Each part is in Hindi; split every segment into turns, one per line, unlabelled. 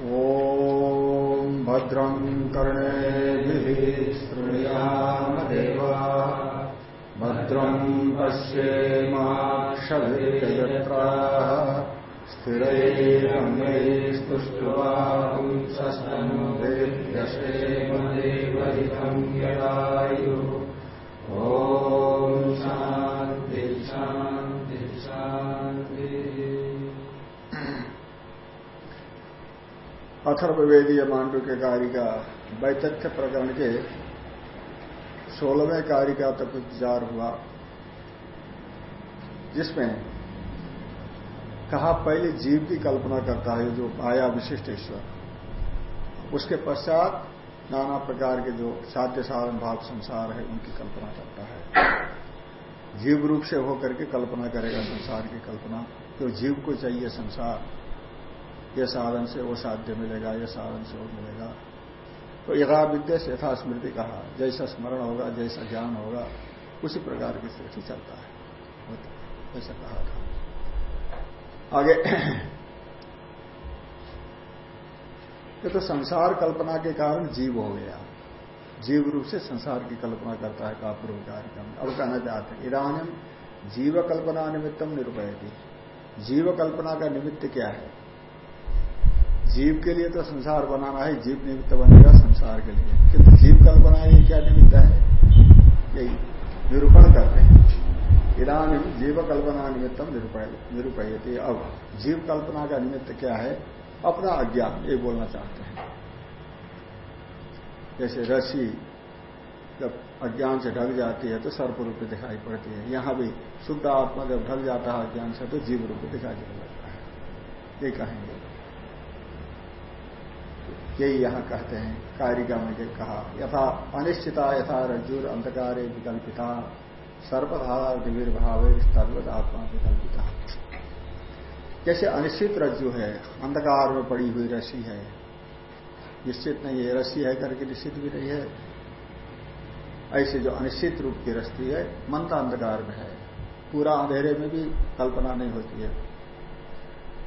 ॐ भद्रम् कर्णेभिः शृणुयामदेवा भद्रम् पश्येमाक्षभिर्यत्राः स्थिरैरङ्गैस्तुष्ट्वांसस्तनुभिर्यशेमदेवहितम् यदायुः। अथर्ववेदीय मांडू के कार्य का वैतथ्य प्रकरण के सोलहवें कार्य का तक विचार हुआ। जिसमें कहा पहले जीव की कल्पना करता है, जो माया विशिष्ट ईश्वर। उसके पश्चात नाना प्रकार के जो साध्य साधन भाव संसार है, उनकी कल्पना करता है। जीव रूप से होकर के कल्पना करेगा, संसार की कल्पना। तो जीव को चाहिए संसार। ये साधन से वो साध्य मिलेगा, ये साधन से वो मिलेगा। तो यथा विद्या से यथा स्मृति कहा, जैसा स्मरण होगा, जैसा ज्ञान होगा, उसी प्रकार की स्थिति चलता है। ऐसा कहा था। आगे, ये तो संसार कल्पना के कारण जीव हो गया। जीव रूप से संसार की कल्पना करता है का पूर्व कार्यक्रम। अब कहना चाहते हैं इरानिम जीव कल्पना निमित्तम निरूपयती। जीव कल्पना का निमित्त क्या है? जीव के लिए तो संसार बनाना है, जीव निमित्त बनेगा संसार के लिए। किंतु जीव कल्पना ये क्या निमित्त है? यही निरूपण करते हैं। इरानी जीव कल्पना निमित्तम निरूपयती। अब जीव कल्पना का निमित्त क्या है? अपना अज्ञान, ये बोलना चाहते हैं। जैसे रसी जब अज्ञान से ढक जाती है तो सर्प रूप दिखाई पड़ती है। यहाँ भी शुद्ध आत्मा जब ढक जाता है अज्ञान से तो जीव रूप दिखाई देने है। ये कहेंगे। यही यहाँ कहते हैं, कारिका में कहा, यथा अनिश्चिता, यथा रज्जुर, अंधकारे विकल्पिता सर्वधारा दिवीर भाव तद्वत आत्मा विकल्पिता। जैसे अनिश्चित रज्जु है, अंधकार में पड़ी हुई रसी है, निश्चित नहीं है, रस्सी है करके निश्चित भी नहीं है। ऐसे जो अनिश्चित रूप की रस्सी है मंद अंधकार में है। पूरा अंधेरे में भी कल्पना नहीं होती है।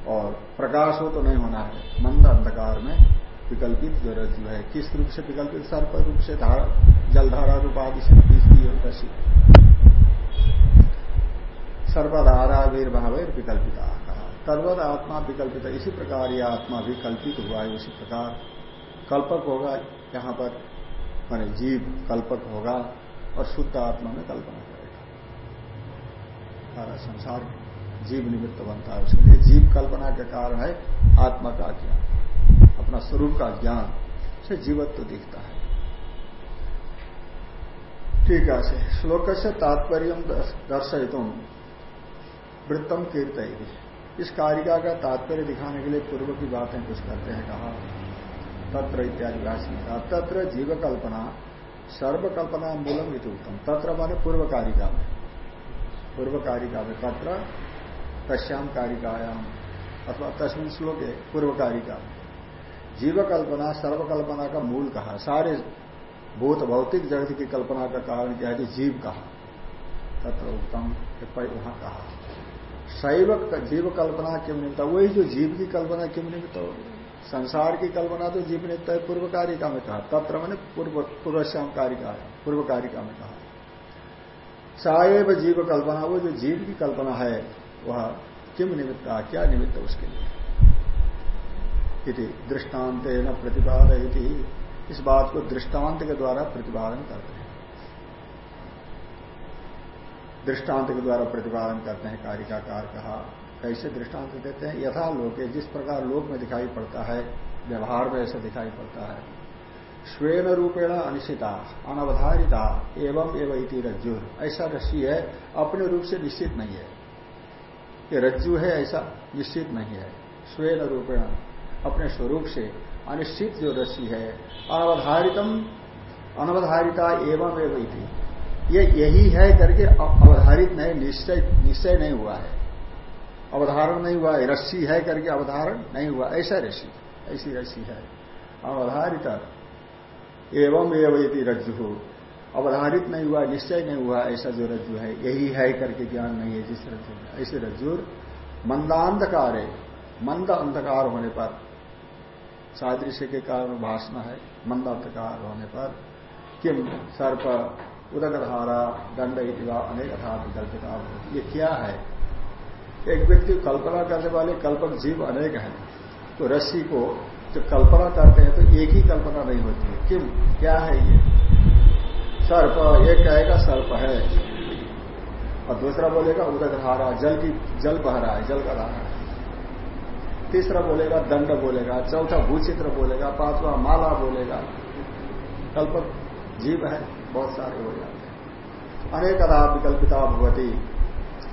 और प्रकाश हो तो नहीं होना है मंद अंधकार में विकल्पित जो है। किस रूप से विकल्पित? सर्प रूप से धारा, जलधारा रूप आदि से रसी सर्वधारावीर्भाव विकल्पिता कहा आत्मा विकल्पित इसी प्रकार यह आत्मा भी कल्पित हुआ है, उसी प्रकार कल्पक होगा यहाँ पर। माने जीव कल्पक होगा और शुद्ध आत्मा में कल्पना करेगा। सारा संसार जीव निमित्त बनता है। उसके लिए जीव कल्पना के कारण है आत्मा का ज्ञान अपना स्वरूप का ज्ञान से जीवत्व तो दिखता है। ठीक है श्लोक से तात्पर्य दर्शित वृत्तम कीर्त इस कारिका का तात्पर्य दिखाने के लिए पूर्व की बातें कुछ करते हैं, कहा तत्र इत्यादि भाषण कहा तत्र जीव कल्पना सर्वकल्पना मूलम इत उत्तम तत्र माने पूर्व कारिका में। पूर्व कारिका में तत्र तस्याम कारिकायाम अथवा तस्मिन श्लोक है पूर्व कारिका में। जीव कल्पना सर्वकल्पना का मूल कहा। सारे भूत भौतिक जगत की कल्पना का कारण क्या है जीव कहा। तत्र उत्तम वहाँ कहा। शैव जीव कल्पना क्यों निमित्त वही जो जीव की कल्पना क्यों निमित्त हो संसार की कल्पना तो जीव निमित्त है पूर्व कारिका में कहा। तत्र मैंने पूर्व पूर्वश्याम कारिका पूर्व कारिका में कहा। साएव जीव कल्पना वो जो जीव की कल्पना है, वह किम निमित्त क्या निमित्त उसके लिए? दृष्टांत न प्रतिपाद इस बात को दृष्टांत के द्वारा प्रतिपादन करते हैं। दृष्टांत के द्वारा प्रतिपादन करते हैं, कारिकाकार कहा, कैसे दृष्टांत देते हैं? यथा लोक, जिस प्रकार लोक में दिखाई पड़ता है, व्यवहार में ऐसा दिखाई पड़ता है। स्वेन रूपेण अनिश्चिता, अनवधारिता, एवं एवं इति रज्जु। ऐसा रस्सी है, अपने रूप से निश्चित नहीं है। ये रज्जु है, ऐसा निश्चित नहीं है। स्वेन रूपेण अपने स्वरूप से अनिश्चित जो रस्सी है, अनवधारितम, अनवधारिता एवं एवं इति। ये यही है करके अवधारित नहीं, निश्चय निश्चय नहीं हुआ है। अवधारण नहीं हुआ है रस्सी है करके अवधारण नहीं हुआ, ऐसा रस्सी, ऐसी रस्सी है। अवधारित एवं एवं रज्जु। अवधारित नहीं हुआ, निश्चय नहीं हुआ, ऐसा जो रज्जु है, यही है करके ज्ञान नहीं है जिस रज्जु ऐसे रज्जुर मंदांधकार है मंद अंधकार होने पर सादृश्य के कारण भाषण है मंदार्थकार होने पर। किम सर्प उदकधारा दंड इतिवा अनेक विकल्पिता ये क्या है? एक व्यक्ति कल्पना करने वाले कल्पक जीव अनेक हैं तो रस्सी को जब कल्पना करते हैं तो एक ही कल्पना नहीं होती है। किम? क्या है ये? सर्प, एक कहेगा सर्प है, और दूसरा बोलेगा उदकधारा जल की, जल बह रहा है, जल का धारा है। तीसरा बोलेगा, दंड बोलेगा, चौथा भूचित्र बोलेगा, पांचवा माला बोलेगा। कल्पक जीव है, बहुत सारे हो जाते हैं। अनेक अदा विकल्पिता भगवती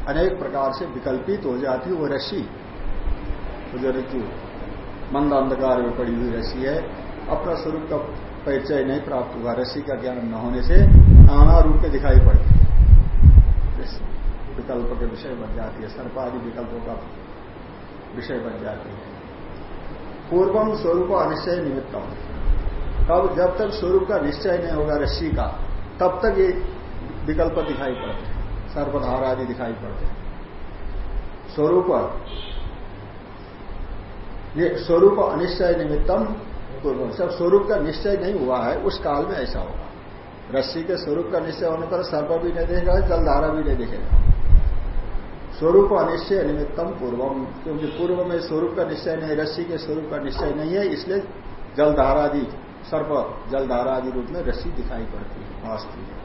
अनेक प्रकार से विकल्पित हो जाती वो रस्सी। जो ऋतु मंद अंधकार में पड़ी हुई रस्सी है, अपना स्वरूप का परिचय नहीं प्राप्त हुआ रशि का ज्ञान न होने से नाना रूप में दिखाई पड़ती विकल्प के विषय बन जाती है, सर्पादि विकल्पों का विषय बन जाती है। पूर्वम स्वरूप अनिश्चय निमित्तम। तब जब तक स्वरूप का निश्चय नहीं होगा रस्सी का, तब तक ये विकल्प दिखाई पड़ते हैं। सर्वधारा आदि दिखाई पड़ते हैं। स्वरूप ये स्वरूप अनिश्चय निमित्तम पूर्व सब स्वरूप का निश्चय नहीं हुआ है, उस काल में ऐसा होगा। रस्सी के स्वरूप का निश्चय होने पर सर्प भी नहीं देखेगा, जलधारा भी नहीं देखेगा। स्वरूप अनिश्चय निमित्तम पूर्वम, क्योंकि पूर्व में स्वरूप का निश्चय नहीं, रस्सी के स्वरूप का निश्चय नहीं है, इसलिए जलधारादि, सर्प जलधारादि रूप में रस्सी दिखाई पड़ती है भाषती है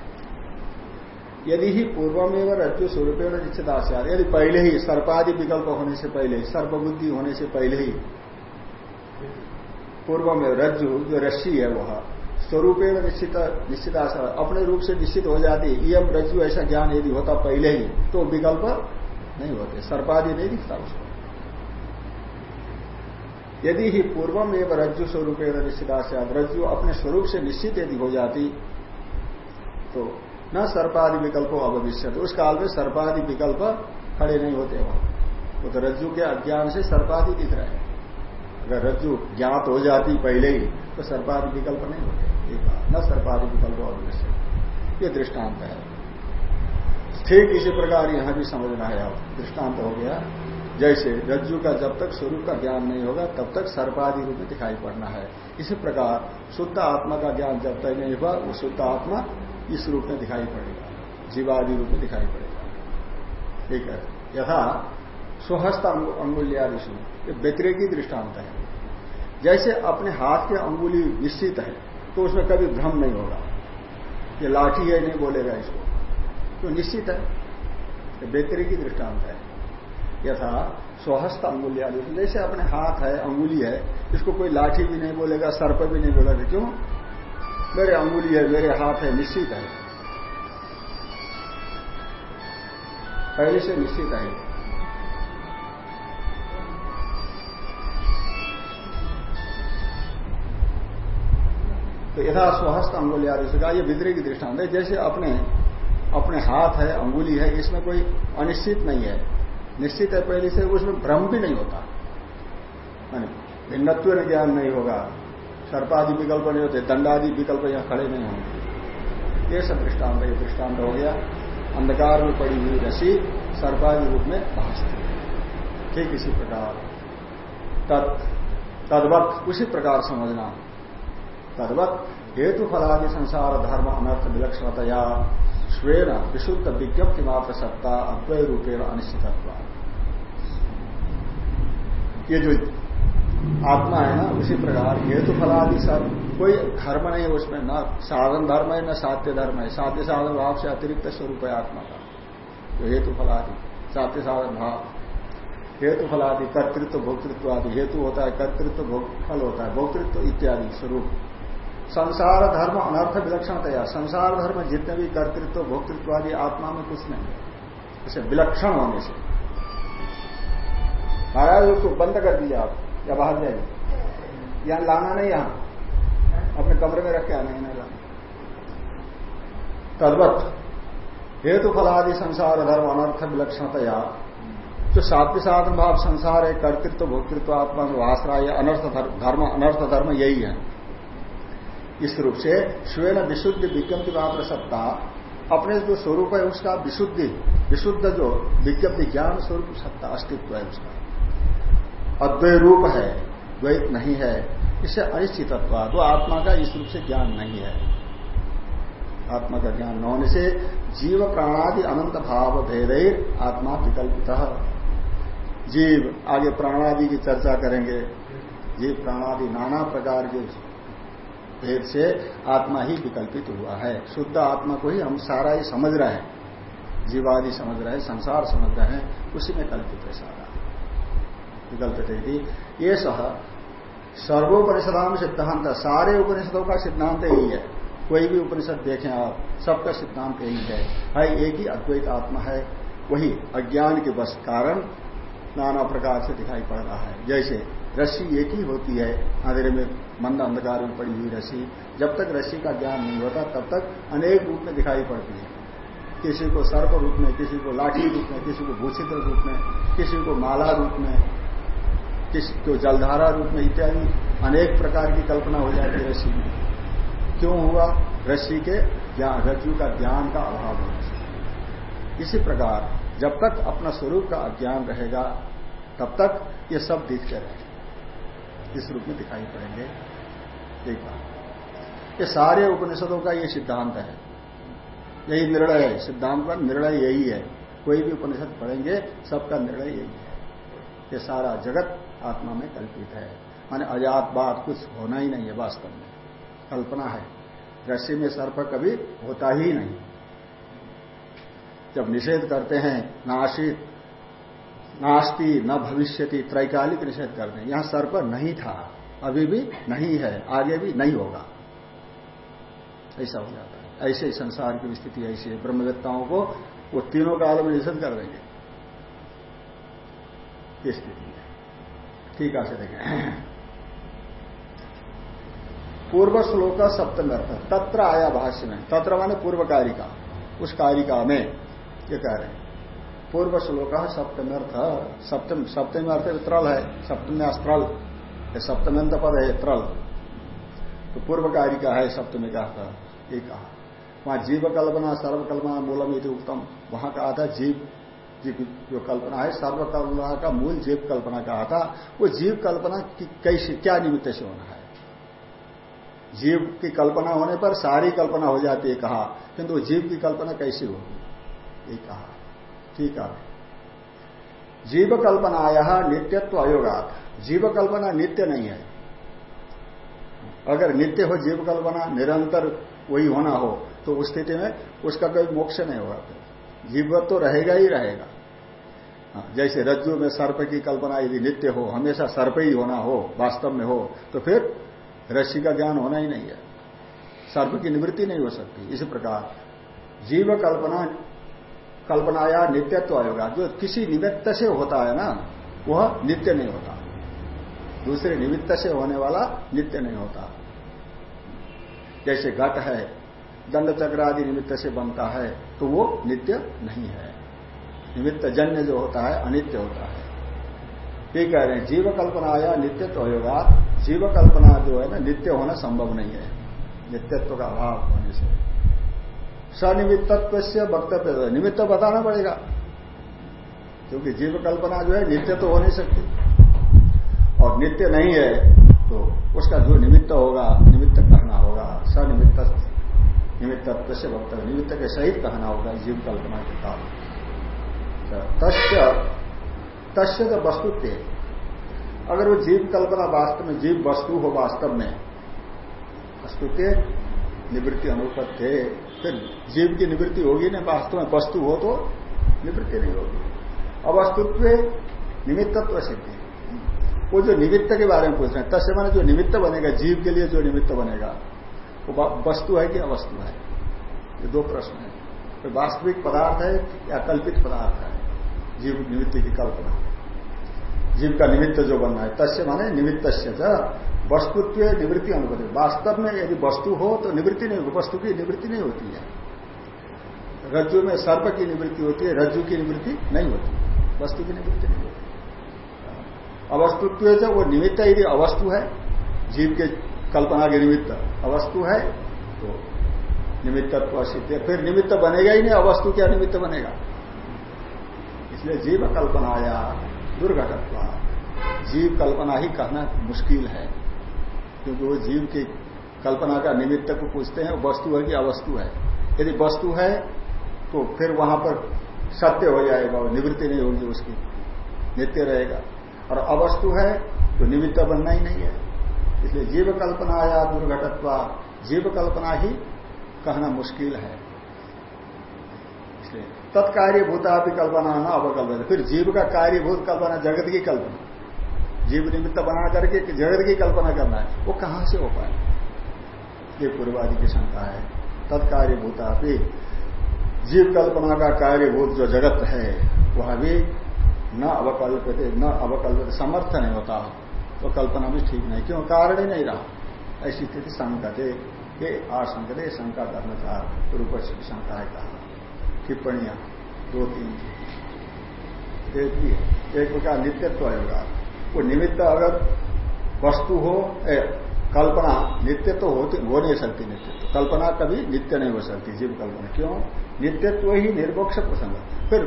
यदि ही पूर्व में रज्जु स्वरूप निश्चित आशा यदि पहले ही सर्पादि विकल्प होने से पहले सर्प बुद्धि होने से पहले ही पूर्व में रज्जु, जो रस्सी है वह स्वरूपेण निश्चित निश्चित आशा अपने रूप से निश्चित हो जाती है यम रज्जु ऐसा ज्ञान यदि होता पहले ही तो विकल्प नहीं होते, सर्पादि नहीं दिखता उसको। यदि ही पूर्वम एवं रज्जु स्वरूपेण निश्चिताशा रज्जु अपने स्वरूप से निश्चित यदि हो जाती तो न सर्पादि विकल्प अभविष्य उस काल में सर्पादि विकल्प खड़े नहीं होते वहाँ। वो तो रज्जु के अज्ञान से सर्पादि दिख रहे हैं। अगर रज्जु ज्ञात हो जाती पहले ही तो सर्पादि विकल्प नहीं होते। न सर्पादि विकल्प अभविष्य ये दृष्टांत है। ठीक इसी प्रकार यहाँ भी समझना है अब दृष्टांत हो गया। जैसे रज्जु का जब तक स्वरूप का ज्ञान नहीं होगा, तब तक सर्पादि रूप में दिखाई पड़ना है। इसी प्रकार शुद्ध आत्मा का ज्ञान जब तक नहीं हुआ, वो शुद्ध आत्मा इस रूप में दिखाई पड़ेगा। जीवादि रूप में दिखाई पड़ेगा। ठीक है। यथा स्वहस्त अंगुल्यादिशु ये व्यतिरेकी दृष्टांत है। जैसे अपने हाथ के अंगुली निश्चित है तो उसमें कभी भ्रम नहीं होगा। ये लाठी है, नहीं बोलेगा इसको। तो निश्चित है ये व्यतिरेकी दृष्टांत है। यथा स्वहस्त अंगुलियादि जैसे अपने हाथ है, अंगुली है, इसको कोई लाठी भी नहीं बोलेगा सर्प भी नहीं बोलेगा। क्यों? मेरे अंगुली है, मेरे हाथ है, निश्चित है। पहले से निश्चित है। तो यथा स्वहस्त अंगुली आदि कहा यह विद्रे की दृष्टांत है। जैसे अपने अपने हाथ है, अंगुली है, इसमें कोई अनिश्चित नहीं है। निश्चित है पहले से उसमें भ्रम भी नहीं होता। भिन्नत्व ज्ञान नहीं होगा। सर्पादि विकल्प नहीं होते, दंडादि विकल्प यहाँ खड़े नहीं होंगे। ये सब दृष्टांत ये दृष्टांत हो गया। अंधकार में पड़ी हुई रसी सर्पादि रूप में भाषती है। ठीक इसी प्रकार। तद्वत, उसी प्रकार समझना। तद्वत, हेतु फलादि संसार, धर्म, अनर्थ, विलक्षणतया स्वेन विशुद्ध विज्ञप्ति मात्र सत्ता अद्वय रूपेण अनिश्चित ये जो आत्मा है ना, उसी प्रकार हेतु फलादि सब, कोई धर्म नहीं है उसमें, न साधन धर्म है, न साध्य धर्म है। साध्य साधन भाव से अतिरिक्त स्वरूप है आत्मा का। जो हेतु फलादि साध्य साधन भाव। हेतु फलादि कर्तृत्व, भोक्तृत्व आदि, हेतु होता है कर्तृत्व फल होता है, भोक्तृत्व इत्यादि स्वरूप। संसार, धर्म, अनर्थ विलक्षण विलक्षणतया। संसार, धर्म जितने भी कर्तृत्व भोक्तृत्व आदि आत्मा में कुछ नहीं। है इसे विलक्षण होने से। महाराज उसको बंद कर दिया आप, या बाहर जाइए। यहाँ लाना नहीं यहाँ। अपने कमरे में रख के आना नहीं लाना। तद्वत। हेतु फलादि संसार, धर्म, अनर्थ विलक्षण विलक्षणतया। जो साध्य साधन भाव संसार है, कर्तृत्व, भोक्तृत्व, आत्मा में वास रहा है अनर्थ धर्म अनर्थ धर्म यही है। इस रूप से स्वयं विशुद्ध विज्ञप्ति मात्र सत्ता, अपने जो स्वरूप है उसका विशुद्धि, विशुद्ध जो विज्ञप्ति ज्ञान स्वरूप सत्ता, अस्तित्व है उसका। अद्वय रूप है, द्वैत नहीं है इससे अनिश्चितत्व तो आत्मा का इस रूप से ज्ञान नहीं है। आत्मा का ज्ञान न होने से जीव प्राणादि अनंत भाव भेद आत्मा विकल्पित जीव आगे प्राणादि की चर्चा करेंगे, जीव प्राणादि नाना प्रकार के भेद से आत्मा ही विकल्पित हुआ है। शुद्ध आत्मा को ही हम सारा ही समझ रहे हैं। जीवादि समझ रहे हैं, संसार समझ रहे हैं, उसी में कल्पित है सारा। विकल्पित है ये सह सर्वोपनिषदाम सिद्धांत, सारे उपनिषदों का सिद्धांत यही है। कोई भी उपनिषद देखें आप, सबका सिद्धांत यही है। भाई, एक ही अद्वैत आत्मा है, वही अज्ञान के बस कारण नाना प्रकार से दिखाई पड़ रहा है। जैसे रस्सी एक ही होती है, अंधेरे में मंद अंधकार में पड़ी हुई रस्सी, जब तक रस्सी का ज्ञान नहीं होता, तब तक अनेक रूप में दिखाई पड़ती है। किसी को सर्प रूप में, किसी को लाठी रूप में, किसी को भूषित रूप में, किसी को माला रूप में, किसी को जलधारा रूप में इत्यादि अनेक प्रकार की कल्पना हो जाती है रस्सी में। क्यों हुआ? रस्सी के ज्ञान, रज्जु का ज्ञान का अभाव होना इसी प्रकार, जब तक अपना स्वरूप का अज्ञान रहेगा, तब तक ये सब दिखते रहेंगे। इस रूप में दिखाई पड़ेंगे। एक बात ये सारे उपनिषदों का ये सिद्धांत है। यही निर्णय है। सिद्धांत का निर्णय यही है। कोई भी उपनिषद पढ़ेंगे, सबका निर्णय यही है। ये सारा जगत आत्मा में कल्पित है। माने अजात बात कुछ होना ही नहीं है वास्तव में। कल्पना है। रस्सी में सर्प कभी होता ही नहीं। जब निषेध करते हैं, नाशित नास्ति, न भविष्यति, त्रैकालिक निषेध करते हैं। यहाँ सर्प नहीं था। अभी भी नहीं है। आगे भी नहीं होगा। ऐसा हो जाता है। ऐसे संसार की स्थिति ऐसी है। ब्रह्मवेत्ताओं को वो तीनों काल में निषेध कर देंगे। ये स्थिति है। ठीक है देखें पूर्व श्लोक सप्तम अर्थ तत्र आया भाष्य में। तत्र माने पूर्व कारिका उस कारिका में। ये कह रहे हैं। पूर्व श्लोक सप्तम अर्थ सप्तम सप्तमी अर्थ त्रल है। सप्तमी अस्त्रल। सप्तमंत पद है त्रल। तो पूर्व का है सप्तमी का अर्थ। ये कहा। वहाँ जीव कल्पना सर्वकल्पना मूलम यदि उत्तम वहाँ कहा था जीव जीव जो कल्पना है, सर्वकल्पना का मूल जीव कल्पना कहा था। वो जीव कल्पना की कैसे क्या निमित्त से होना है? जीव की कल्पना होने पर सारी कल्पना हो जाती है, कहा। किंतु जीव की कल्पना कैसी होगी? ये कहा। ठीक है। जीव कल्पना आया नित्यत्व अयोगात। जीव कल्पना नित्य नहीं है। अगर नित्य हो जीव कल्पना निरंतर वही होना हो तो उस स्थिति में उसका कोई मोक्ष नहीं होगा। जीव तो रहेगा ही रहेगा। हाँ, जैसे रज्जु में सर्प की कल्पना यदि नित्य हो हमेशा सर्प ही होना हो वास्तव में हो तो फिर रस्सी का ज्ञान होना ही नहीं है। सर्प की निवृत्ति नहीं हो सकती। इसी प्रकार जीव कल्पना कल्पनाया नित्यत्व आएगा जो किसी निमित्त से होता है ना, वह नित्य नहीं होता। दूसरे निमित्त से होने वाला नित्य नहीं होता। जैसे घट है, दंड चक्र आदि निमित्त से बनता है तो वो नित्य नहीं है। निमित्त जन्य जो होता है, अनित्य होता है। ये कह रहे हैं, जीव कल्पना आया नित्यत्व होगा जीव कल्पना जो है ना, नित्य होना संभव नहीं है। नित्यत्व का अभाव होने से। सनिमित्तत्व से वक्तव्य निमित्त बताना पड़ेगा। क्योंकि जीव कल्पना जो है, नित्य तो हो नहीं सकती। और नित्य नहीं है तो उसका जो निमित्त होगा, निमित्त कहना होगा सनिमित्त निमित्तत्व से वक्तव्य, निमित्त के सहित कहना होगा जीव कल्पना के कारण तस्य तस्य तो वस्तुत्व। अगर वो जीव कल्पना वास्तव में जीव वस्तु हो वास्तव में, वस्तुत्व, निवृत्ति अनुपत्य फिर जीव की निवृत्ति होगी ना, वास्तव में वस्तु हो तो निवृत्ति नहीं होगी। अवस्तुत्व निमित्तत्व सिद्धि। वो जो निमित्त के बारे में पूछ रहे हैं, तस्य माने जो निमित्त बनेगा, जीव के लिए जो निमित्त बनेगा, वो वस्तु है कि अवस्तु है? ये दो प्रश्न है। तो वास्तविक पदार्थ है या कल्पित पदार्थ है? जीव निमित्त की कल्पना। जीव का निमित्त जो बनना है, तस्य माने निमित्त वस्तुत्व निवृत्ति अनुभूति वास्तव में यदि वस्तु हो तो निवृत्ति नहीं, वस्तु की निवृत्ति नहीं होती है। रज्जु में सर्प की निवृत्ति होती है, रज्जु की निवृत्ति नहीं होती वस्तु की निवृत्ति नहीं होती अवस्तुत्व जो, वो निमित्त यदि अवस्तु है, जीव के कल्पना के निमित्त अवस्तु है तो निमित्तत्व सिद्ध फिर निमित्त बनेगा ही नहीं, अवस्तु क्या निमित्त बनेगा? इसलिए जीव कल्पना आया दुर्घटत्व। जीव कल्पना ही करना मुश्किल है। क्योंकि वो जीव की कल्पना का निमित्त को पूछते हैं, वस्तु है कि अवस्तु है। यदि वस्तु है तो फिर वहाँ पर सत्य हो जाएगा, और निवृत्ति नहीं होगी उसकी, नित्य रहेगा। और अवस्तु है तो निमित्त बनना ही नहीं है। इसलिए जीव कल्पना या दुर्घटत्वा, जीव कल्पना ही कहना मुश्किल है। इसलिए तत्कार्यभूता भी कल्पना न अवकल्पना फिर जीव का कार्यभूत कल्पना जगत की कल्पना। जीव निमित्त बना करके जगत की कल्पना करना है। वो कहाँ से हो पाए? ये पूर्वादि की शंका है। तत्कार्यभूता भी जीव कल्पना का कार्यभूत जो जगत है, वह भी न अवकल्पित न अवकल्पित, समर्थ नहीं होता। तो कल्पना भी ठीक नहीं। क्यों? कारण ही नहीं रहा। ऐसी स्थिति संकते ये आशंकते शंका करना चाह रूप से शंका है कहा। टिप्पणियाँ दो तीन एक एक प्रकार नित्यत्व होगा वो निमित्त अगर वस्तु हो ए, कल्पना नित्य तो होती हो नहीं सकती नित्य तो कल्पना कभी नित्य नहीं हो सकती जीव कल्पना। क्यों? नित्यत्व ही निर्मोक्ष प्रसंग फिर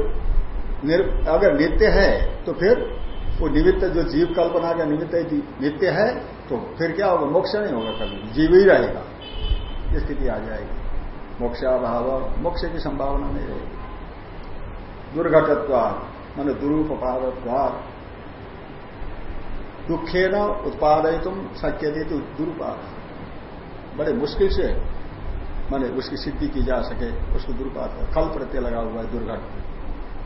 निर, अगर नित्य है तो फिर वो निमित्त जो जीव कल्पना का निमित्त नित्य है तो फिर क्या होगा? मोक्ष नहीं होगा कभी। जीव ही रहेगा। स्थिति आ जाएगी। मोक्षाभाव मोक्ष की संभावना नहीं रहेगी दुर्घटत्व मान दुरुपादत्वा दुखे न उत्पादय तुम शक्य तो दुरुपाद। बड़े मुश्किल से माने उसकी सिद्धि की जा सके, उसको दुरुपाद। खल प्रत्यय लगा हुआ है, दुर्घट।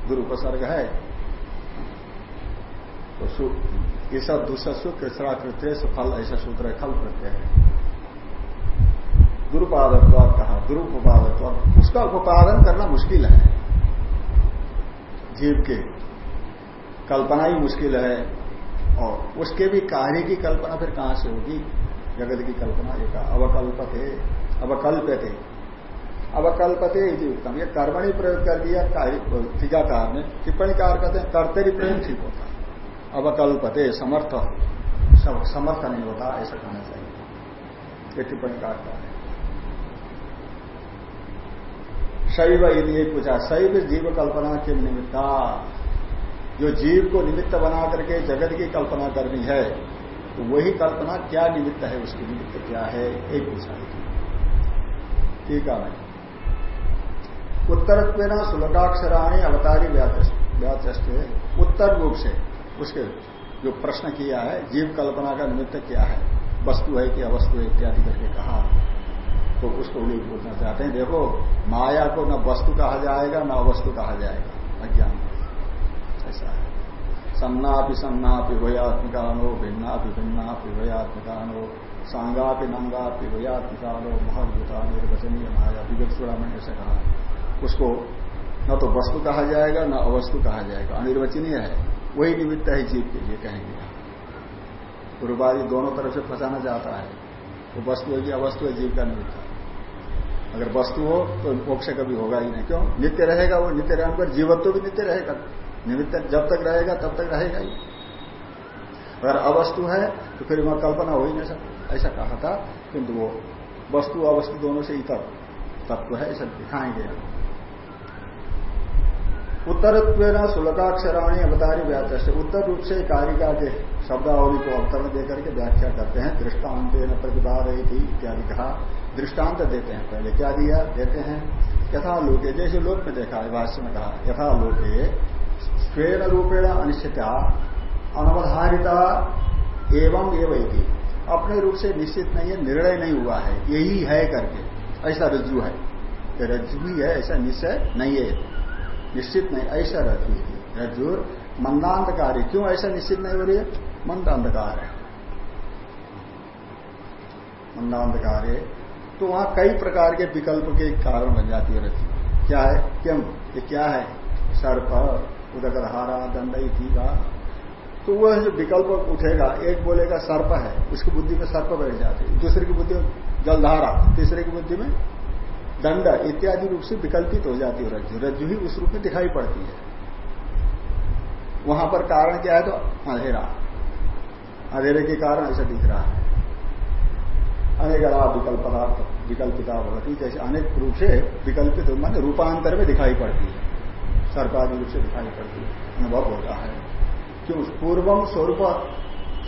दुरुपसर्ग है। तो ईसा दुसु कृष्णा कृत्य फल ऐसा सूत्र है, खल प्रत्यय है। दुरुपादत्व कहा दुरुपादत्व उसका उपादन करना मुश्किल है। जीव के कल्पना ही मुश्किल है। और उसके भी कार्य की कल्पना फिर कहाँ से होगी? जगत की कल्पना, एक अवकल्पते अवकल्पते अवकल्पते उत्तम। ये कर्मणि प्रयोग कर दिया टीकाकार ने टिप्पणी कार कहते हैं कर्तरी प्रयोग ठीक होता अवकल्पते, समर्थ। समर्थ नहीं होता, ऐसा कहना चाहिए। ये टिप्पणी कार शैव यदि पूछा शैव जीव कल्पना के निमित्ता जो जीव को निमित्त बना करके जगत की कल्पना करनी है तो वही कल्पना क्या निमित्त है, उसकी निमित्त क्या है, एक पूछा ठीक है उत्तरत्व सुलकाक्षराणी अवतारी व्याचस्ट उत्तर रूप से उसके जो प्रश्न किया है, जीव कल्पना का निमित्त क्या है, वस्तु है कि अवस्तु है इत्यादि करके कहा तो उसको भी पूछना चाहते हैं। देखो, माया को न वस्तु कहा जाएगा, न अवस्तु कहा जाएगा। अज्ञान। ऐसा है। सन्नापि सन्नापि वयात्मिकानो भिन्नापि भिन्नापि वयात्मिकानो सांगापि नंगापि वयात्मिकानो महदभूतान निर्वचनीय माया विवेक चूड़ामणि से कहा। उसको न तो वस्तु कहा जाएगा, न अवस्तु कहा जाएगा। अनिर्वचनीय है। वही निमित्त है जीव के लिए, कहेंगे गुरुबादी दोनों तरफ़ से फंसाना चाहता है। वो तो वस्तु है कि अवस्तु है, जीव का निमित्त अगर वस्तु हो तो मोक्ष कभी होगा ही नहीं। क्यों? नित्य रहेगा वो, नित्य रहने पर जीवत्व भी नित्य रहेगा। निमित्त जब तक रहेगा, तब तक रहेगा ही। अगर अवस्तु है तो फिर वहाँ कल्पना हो ही नहीं सकती। ऐसा कहा था, किंतु वो वस्तु अवस्तु दोनों से इतर तत्व है, ऐसा दिखाएँगे उत्तरत्व सुलकाक्षराणी अवतारी व्याख्या उत्तर रूप से कारिका के शब्दावली को अवतरण देकर के व्याख्या करते हैं। दृष्टांत प्रतिभा रही थी इत्यादि कहा। दृष्टांत देते हैं, पहले क्या दिया देते हैं। यथा लोके, जैसे लोक में देखा है, भाष्य में कहा यथा लोके स्वेन रूपेण अनिश्चिता, अनवधारिता एवं एवं अपने रूप से निश्चित नहीं है, निर्णय नहीं हुआ है। यही है करके। ऐसा रज्जु है। कि रज्जु ही है, ऐसा निश्चय नहीं है। निश्चित नहीं, ऐसा रज्जु रज्जु मंदांधकार है। क्यों ऐसा निश्चित नहीं हो रही है? मंदांधकार है। मंदांधकार है। तो वहाँ कई प्रकार के विकल्प के कारण बन जाती है रज्जु। क्या है? क्यों? ये क्या है? सर्प उदकर हारा दंड थी तो वह जो विकल्प उठेगा, एक बोलेगा सर्प है, उसकी बुद्धि में सर्प बैठ जाती है। दूसरे की बुद्धि में जलधारा, तीसरे की बुद्धि में दंड इत्यादि रूप से विकल्पित हो जाती है रज्जु। रज्जु ही उस रूप में दिखाई पड़ती है। वहाँ पर कारण क्या है तो अंधेरा। अंधेरे के कारण ऐसा दिख रहा है। अनेक विकल्प विकल्पिता होती जैसे अनेक रूप से विकल्पित मान रूपांतर में दिखाई पड़ती है। सर्पादि रूप से दिखाई पड़ती है। अनुभव होता है क्यों पूर्वम स्वरूप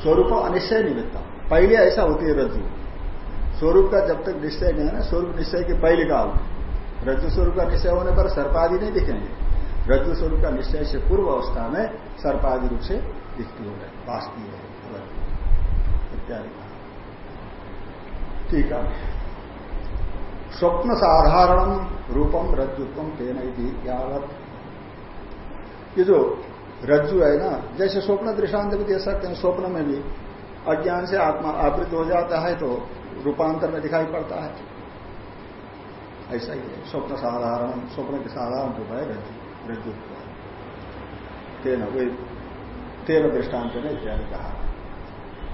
स्वरूप अनिश्चय निमित्त। पहले ऐसा होती है रज्जु। स्वरूप का जब तक निश्चय नहीं है ना, स्वरूप निश्चय के पहले काल रज्जु स्वरूप का निश्चय होने पर सर्पादि नहीं दिखेंगे। रज्जु स्वरूप का निश्चय से पूर्व अवस्था में सर्पादि रूप से दिखती हो रही वास्तवी है इत्यादि। ठीक है। स्वप्न साधारण रूपम रज्जुत्व तेन यावत। ये जो रज्जु है ना, जैसे स्वप्न दृष्टांत भी दे सकते हैं, स्वप्न में भी। अज्ञान से आत्मा आवृत हो जाता है तो रूपांतर में दिखाई पड़ता है। ऐसा ही है, स्वप्न साधारण, स्वप्न के साधारण रूप है रज्जु रज्जु। तेना वही तेरह दृष्टांत ने इत्यादि कहा।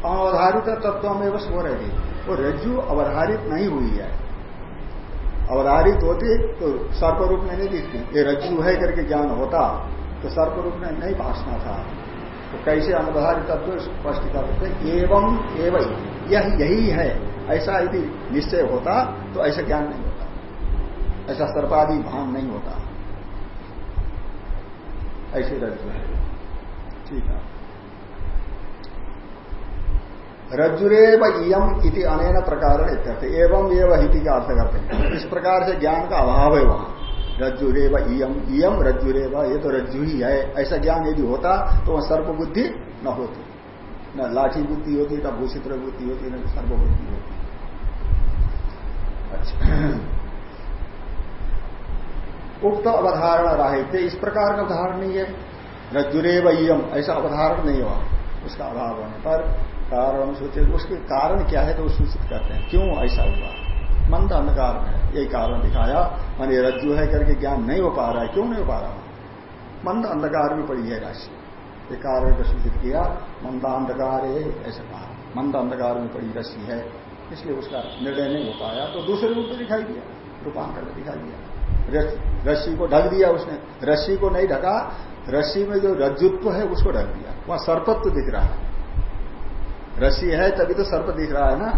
अवधारित तत्व में बस हो रही वो रज्जु अवधारित नहीं हुई है। अवधारित होती तो सर्प रूप में नहीं दिखती। ये रज्जु है करके ज्ञान होता। तो सर्प रूप में नहीं भाषना था। तो कैसे अनुधारित तत्व स्पष्ट कर करते एवं एवं, यह यही है। ऐसा यदि निश्चय होता तो ऐसा ज्ञान नहीं होता। ऐसा सर्पादि भान नहीं होता। ऐसे रज्जु है। ठीक है। रज्जुरेव इयम इति अनेन प्रकार एवं एवं हिति का अर्थ करते हैं। इस प्रकार से ज्ञान का अभाव है वहाँ। रज्जुरेव इयम इयम रज्जुरेव, ये तो रज्जु ही है। ऐसा ज्ञान यदि होता तो वह सर्प बुद्धि न होती। न लाठी बुद्धि होती, न भूषित्र बुद्धि होती, न सर्प बुद्धि होती। अच्छा। उक्त अवधारण राहित्य इस प्रकार का उदाहरण नहीं है। रज्जुरेव इयम, ऐसा अवधारण नहीं हुआ। उसका अभाव होने पर कारण सोचे उसके कारण क्या है तो सूचित करते हैं। क्यों ऐसा हुआ? मंद अंधकार में यही कारण दिखाया। मान रज्जु है करके ज्ञान नहीं हो पा रहा है, क्यों नहीं हो पा रहा? मंद अंधकार में पड़ी है राशि। ये कारण को सूचित किया, मंदांधकार है ऐसा कहा। मंद अंधकार में पड़ी रस्सी है, इसलिए उसका निर्णय नहीं हो पाया तो दूसरे रूप में दिखाई दिया, रूपांतर में दिखाई दिया। रस्सी को ढक दिया उसने। रस्सी को नहीं ढका, रस्सी में जो रज्जुत्व है उसको ढक दिया। वहाँ सर्पत्व दिख रहा है। रस्सी है तभी तो सर्प दिख रहा है ना।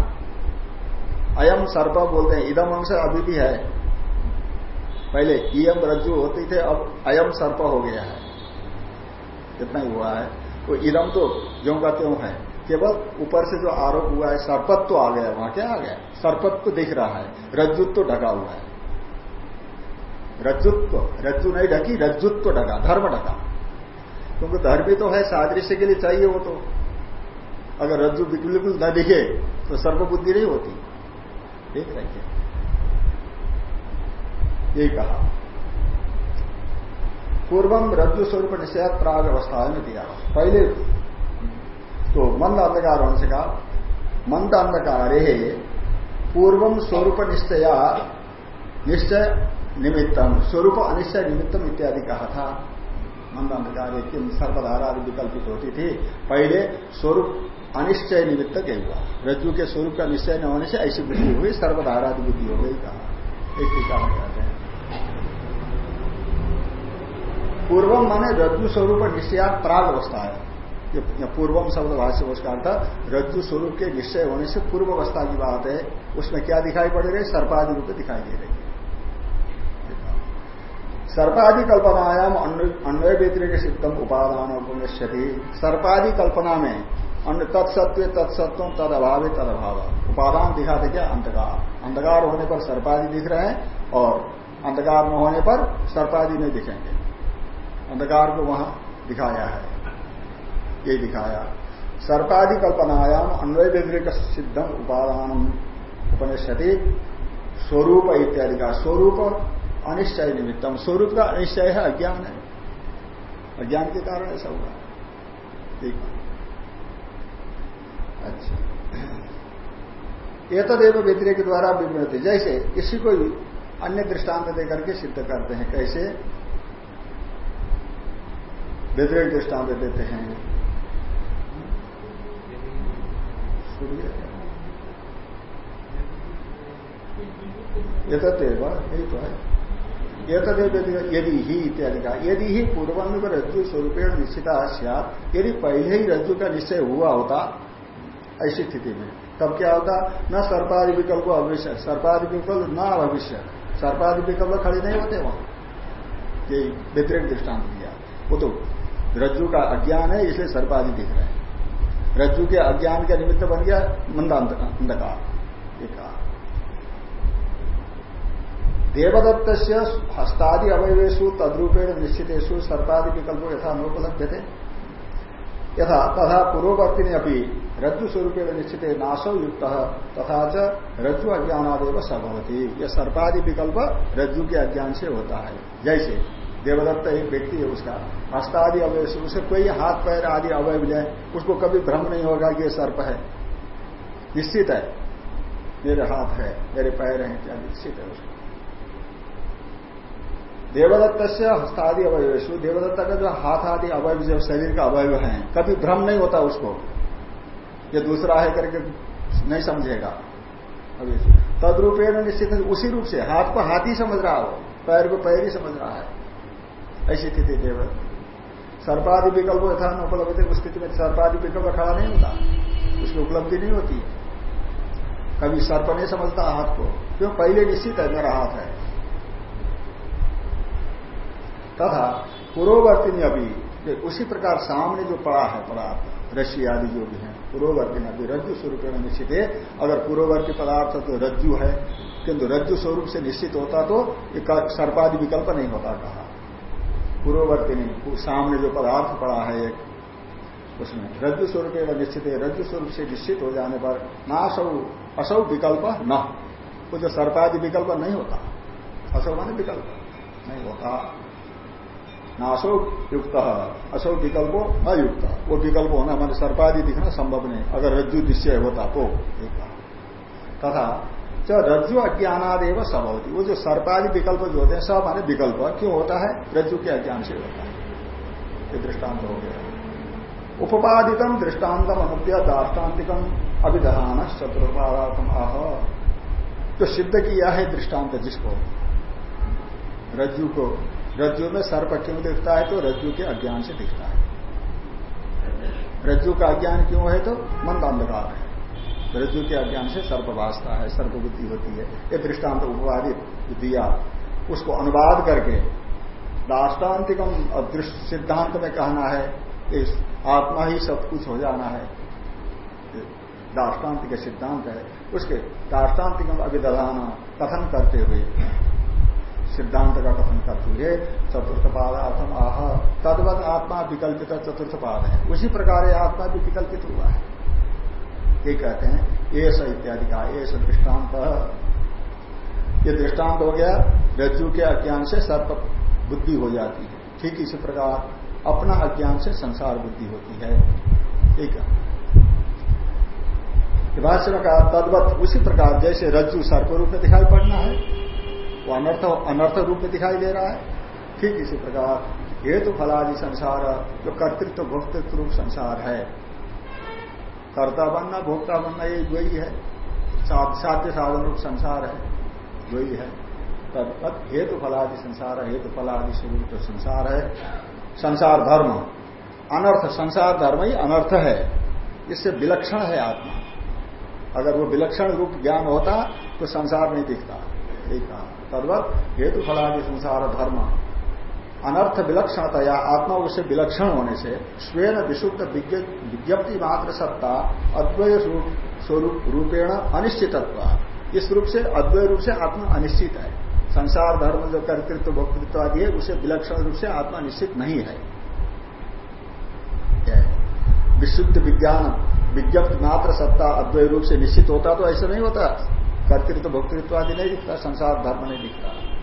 अयम सर्प बोलते हैं, इदम अंश अभी भी है। पहले इम रज्जु होती थे, अब अयम सर्प हो गया है। कितना ही हुआ है? तो इदम तो ज्यो का त्यों है। केवल ऊपर से जो आरोप हुआ है, सर्पत्व तो आ गया, वहाँ क्या आ गया? सर्पत्व दिख रहा है, रज्जुत्व तो ढका हुआ है। रज्जुत्व, रज्जु नहीं ढकी, रज्जुत्व ढका, धर्म ढका। क्योंकि धर्म तो है, सादृश्य के लिए चाहिए वो तो। अगर रज्जु बिल्कुल न दिखे तो सर्वबुद्धि नहीं होती। देख रहे यही कहा। पूर्वम रज्जु स्वरूप निश्चय प्राग अवस्था में दिया। पहले तो मंद अंधकार होने से कहा, मंद अंधकार पूर्वम स्वरूप निश्चया निश्चय निमित्तम, स्वरूप अनिश्चय निमित्तम इत्यादि कहा था। मंद अंधकार सर्वधारा आदि विकल्पित होती थी। पहले स्वरूप अनिश्चय निमित्त के हुआ। रज्जु के स्वरूप का निश्चय न होने से ऐसी बुद्धि हुई, सर्वधारा बुद्धि हो गई कहा। एक टीका कहते हैं। पूर्वम माने रज्जु स्वरूप निश्चया प्राग अवस्था है। पूर्वम शब्द भाष्य उसका अर्थ रज्जु स्वरूप के निश्चय होने से पूर्व अवस्था की बात है। उसमें क्या दिखाई पड़ रही सर्पादि रूप दिखाई दे रही है। सर्पादि कल्पनायाम अन्वय व्यतिरिक सिद्धम उपादान उपनिष्यति सर्पादि कल्पना में अन्य तत्सत्व तत्सत्व तद अभाव तद अभाव उपादान दिखाते क्या? अंधकार। अंधकार होने पर सर्पादि दिख रहे हैं और अंधकार न होने पर सर्पादि नहीं दिखेंगे। अंधकार को वहाँ दिखाया है। ये दिखाया। सर्पादि कल्पनायाम अन्वय व्यतिरिक सिद्धम उपादान उपनिषति स्वरूप इत्यादि का स्वरूप अनिश्चय निमित्तम। स्वरूप का अनिश्चय है, अज्ञान है। अज्ञान के कारण ऐसा हुआ। ठीक अच्छा। ये तदेव व्यतिरेक द्वारा विवृत। जैसे किसी को अन्य दृष्टांत देकर के सिद्ध करते हैं, कैसे? व्यतिरेक दृष्टांत देते हैं। ये तदेव यही तो है। यदि ही इत्यादि का, यदि ही पूर्वांग रज्जु स्वरूपेण निश्चिता सियात, यदि पहले ही रज्जु का निश्चय हुआ होता, ऐसी स्थिति में, तब क्या होता? न सर्पादि विकल्प अभविष्य सर्पादि विकल्प न भविष्य सर्पादि विकल्प खड़े नहीं होते वहाँ। ये व्यतिरिक्त दृष्टांत दिया। वो तो रज्जु का अज्ञान है, इसलिए सर्पादि दिख रहे हैं। रज्जु के अज्ञान का निमित्त बन गया मंदा अंधकार। कहा। देवदत्त हस्तादि अवयवेशु तद्रूपेण निश्चितेशु सर्पादि विकल्प यथा अनुपलभ्य थे यथा तथा पूर्ववर्ती अभी रज्जु स्वरूपेण निश्चित नाशो युक्त, तथा च रज्जु अज्ञानादेव सभवती यह सर्पादि विकल्प रज्जु के अज्ञान से होता है। जैसे देवदत्त एक व्यक्ति है उसका। हस्तादि अवय से, उसे कोई हाथ, पैर आदि अवय मिले, उसको कभी भ्रम नहीं होगा कि ये सर्प है। निश्चित है, मेरे हाथ है, मेरे पैर हैं, क्या निश्चित है उसको। देवदत्त से हस्तादि अवयवेशु देवदत्त का जो हाथ आदि अवयव जो शरीर का अवयव है, कभी भ्रम नहीं होता उसको। ये दूसरा है करके नहीं समझेगा। अभी तदरूपेण निश्चित उसी रूप से हाथ को हाथ ही समझ रहा हो, पैर को पैर ही समझ रहा है। ऐसी स्थिति देवदत्त सर्पादि विकल्प यथा उपलब्ध उस स्थिति में सर्पादि विकल्प खड़ा नहीं होता। उसकी उपलब्धि नहीं होती। कभी सर्प नहीं समझता हाथ को। क्यों? पहले निश्चित है, मेरा हाथ है। तथा पूर्ववर्ती अभी उसी प्रकार सामने जो पड़ा है पदार्थ रश्मि आदि जो भी है पूर्ववर्ती अभी रज्जु स्वरूप में निश्चित है। अगर पूर्ववर्ती पदार्थ तो रज्जु है, किंतु रज्जु स्वरूप से निश्चित होता तो सर्पादि विकल्प नहीं होता कहा। पूर्ववर्ती नहीं सामने जो पदार्थ पड़ा है एक, उसमें रज्जु स्वरूप में निश्चित है। रज्जु स्वरूप से निश्चित हो जाने पर नासौ असौ विकल्प न। वो जो सर्पादि विकल्प नहीं होता, असौ माने विकल्प, नहीं होता। नाशो युक्त, असो विकल्प अयुक्त वो विकल्प होना मान सर्पादि दिखना संभव नहीं। अगर रज्जु निश्चय होता तो तथा रज्जु अज्ञानादेव सब होती वो जो सर्पादि विकल्प जो होते हैं, सब माने विकल्प क्यों होता है? रज्जु के अज्ञान से होता है। ये दृष्टांत हो गया। उपपादितम दृष्टान्तम अनुद्य दाष्टान्तिकम अभिधान चतुर्पादात्म आह। जो सिद्ध किया है दृष्टांत जिसको, रज्जु को, रज्जु में सर्प क्यों दिखता है? तो रज्जु के अज्ञान से दिखता है। रज्जु का अज्ञान क्यों है? तो का अंधकार है। रज्जु के अज्ञान से सर्प वास्ता है, सर्प बुद्धि होती है। ये दृष्टांत उपवादित दिया। उसको अनुवाद करके दाष्टान्तिकम सिद्धांत में कहना है कि आत्मा ही सब कुछ हो जाना है। दाष्टान्तिक सिद्धांत है। उसके दाष्टान्तिकम अभिदधाना कथन करते हुए, सिद्धांत का कथन करते हुए चतुर्थ पाद पादार्थम आह, तदवत आत्मा विकल्पित चतुर्थ पाद है। उसी प्रकार आत्मा भी विकल्पित हुआ है। ये कहते हैं ऐसा इत्यादि का ऐसा दृष्टांत। ये दृष्टांत हो गया, रज्जु के अज्ञान से सर्प बुद्धि हो जाती है। ठीक इसी प्रकार, अपना अज्ञान से संसार बुद्धि होती है। ठीक है। भाष्य में कहा, तद्वत उसी प्रकार जैसे रज्जु सर्प रूप में दिखाई पड़ना है, वो अनर्थ अनर्थ रूप में दिखाई दे रहा है। ठीक इसी प्रकार, हेतु फलादि संसार, जो कर्तृत्व, भोक्तृत्व रूप संसार है। कर्ता बनना भोक्ता बनना ये जो ही साध्य साधन रूप संसार है, जो ही तद हेतु फलादि संसार है हेतु फलादि स्वरूप जो संसार है। संसार धर्म, अनर्थ, संसार धर्म ही अनर्थ है। इससे विलक्षण है आत्मा। अगर वो विलक्षण रूप ज्ञान होता तो संसार नहीं दिखता। ठीक कहा, तद्वत हेतु फलादि संसार धर्म। अनर्थ विलक्षणतया आत्मा उसे विलक्षण होने से स्वेन विशुद्ध विज्ञप्ति मात्र सत्ता अद्वय स्वरूप रूपेण अनिश्चितत्व। इस रूप से अद्वय रूप से आत्मा अनिश्चित है। संसार, धर्म, जो कर्तृत्व, भोक्तृत्व आदि है, उसे विलक्षण रूप से आत्मा निश्चित नहीं है। विशुद्ध विज्ञान, विज्ञप्ति मात्र सत्ता अद्वय रूप से निश्चित होता तो ऐसा नहीं होता। कर्तृत्व, भोक्तृत्व आदि नहीं दिखता, संसार, धर्म नहीं दिखता।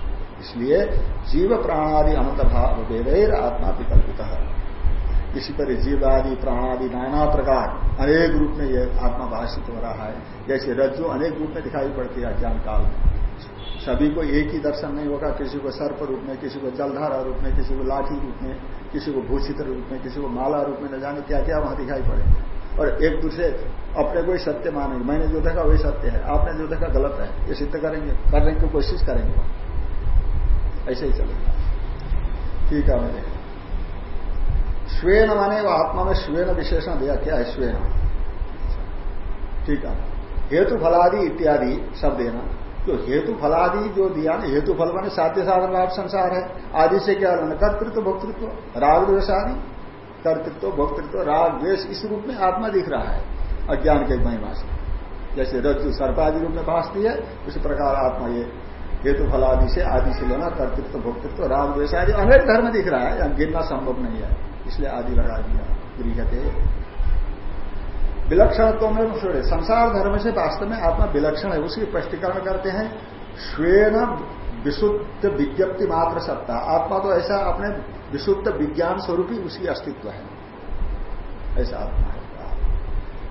इसलिए जीव प्राणादि अनंत भाव वेद आत्मा विकल्पित है इसी पर जीव आदि प्राणादि नाना प्रकार अनेक रूप में यह आत्मा भाषित हो रहा है। जैसे रज्जु अनेक रूप में दिखाई पड़ती है ज्ञान काल में। सभी को एक ही दर्शन नहीं होगा, किसी को सर्प रूप में, किसी को जलधारा रूप में, किसी को लाठी रूप में, किसी को भूषित्र रूप में, किसी को माला रूप में, न जाने क्या क्या वहाँ दिखाई पड़े। और एक दूसरे अपने को ही सत्य मानेंगे। मैंने जो देखा वही सत्य है, आपने जो देखा गलत है। ये सिद्ध करेंगे, करने की कोशिश करेंगे। ऐसे ही चलेगा ठीक है मैंने स्वेन माने वो आत्मा में स्वेन विशेषण दिया, क्या है स्वेन ठीक है। हेतु फलादि इत्यादि सब देना जो हेतु फलादि जो दिया ना, हेतु फल माने साध्य साधन, लाभ संसार है। आदि से क्या लेना कर्तृत्व, भोक्तृत्व, राग द्वेश आदि कर्तृत्व, भोक्तृत्व, राग द्वेष, इस रूप में आत्मा दिख रहा है, अज्ञान के महिमा से। जैसे रज्जु, सर्पादि रूप में भाषती है, उसी प्रकार आत्मा ये हेतु फल आदि से आदि से लेना कर्तृत्व, भोक्तृत्व राग द्वेष आदि अनेक धर्म दिख रहा है गिरना संभव नहीं है, इसलिए आदि लगा दिया, गृहते। विलक्षणत्व में छोड़े, संसार धर्म से वास्तव में आत्मा विलक्षण है उसकी स्पष्टीकरण करते हैं स्वेन विशुद्ध विज्ञप्ति मात्र सत्ता, आत्मा तो ऐसा अपने विशुद्ध विज्ञान स्वरूप ही उसकी अस्तित्व है, ऐसा आत्मा है।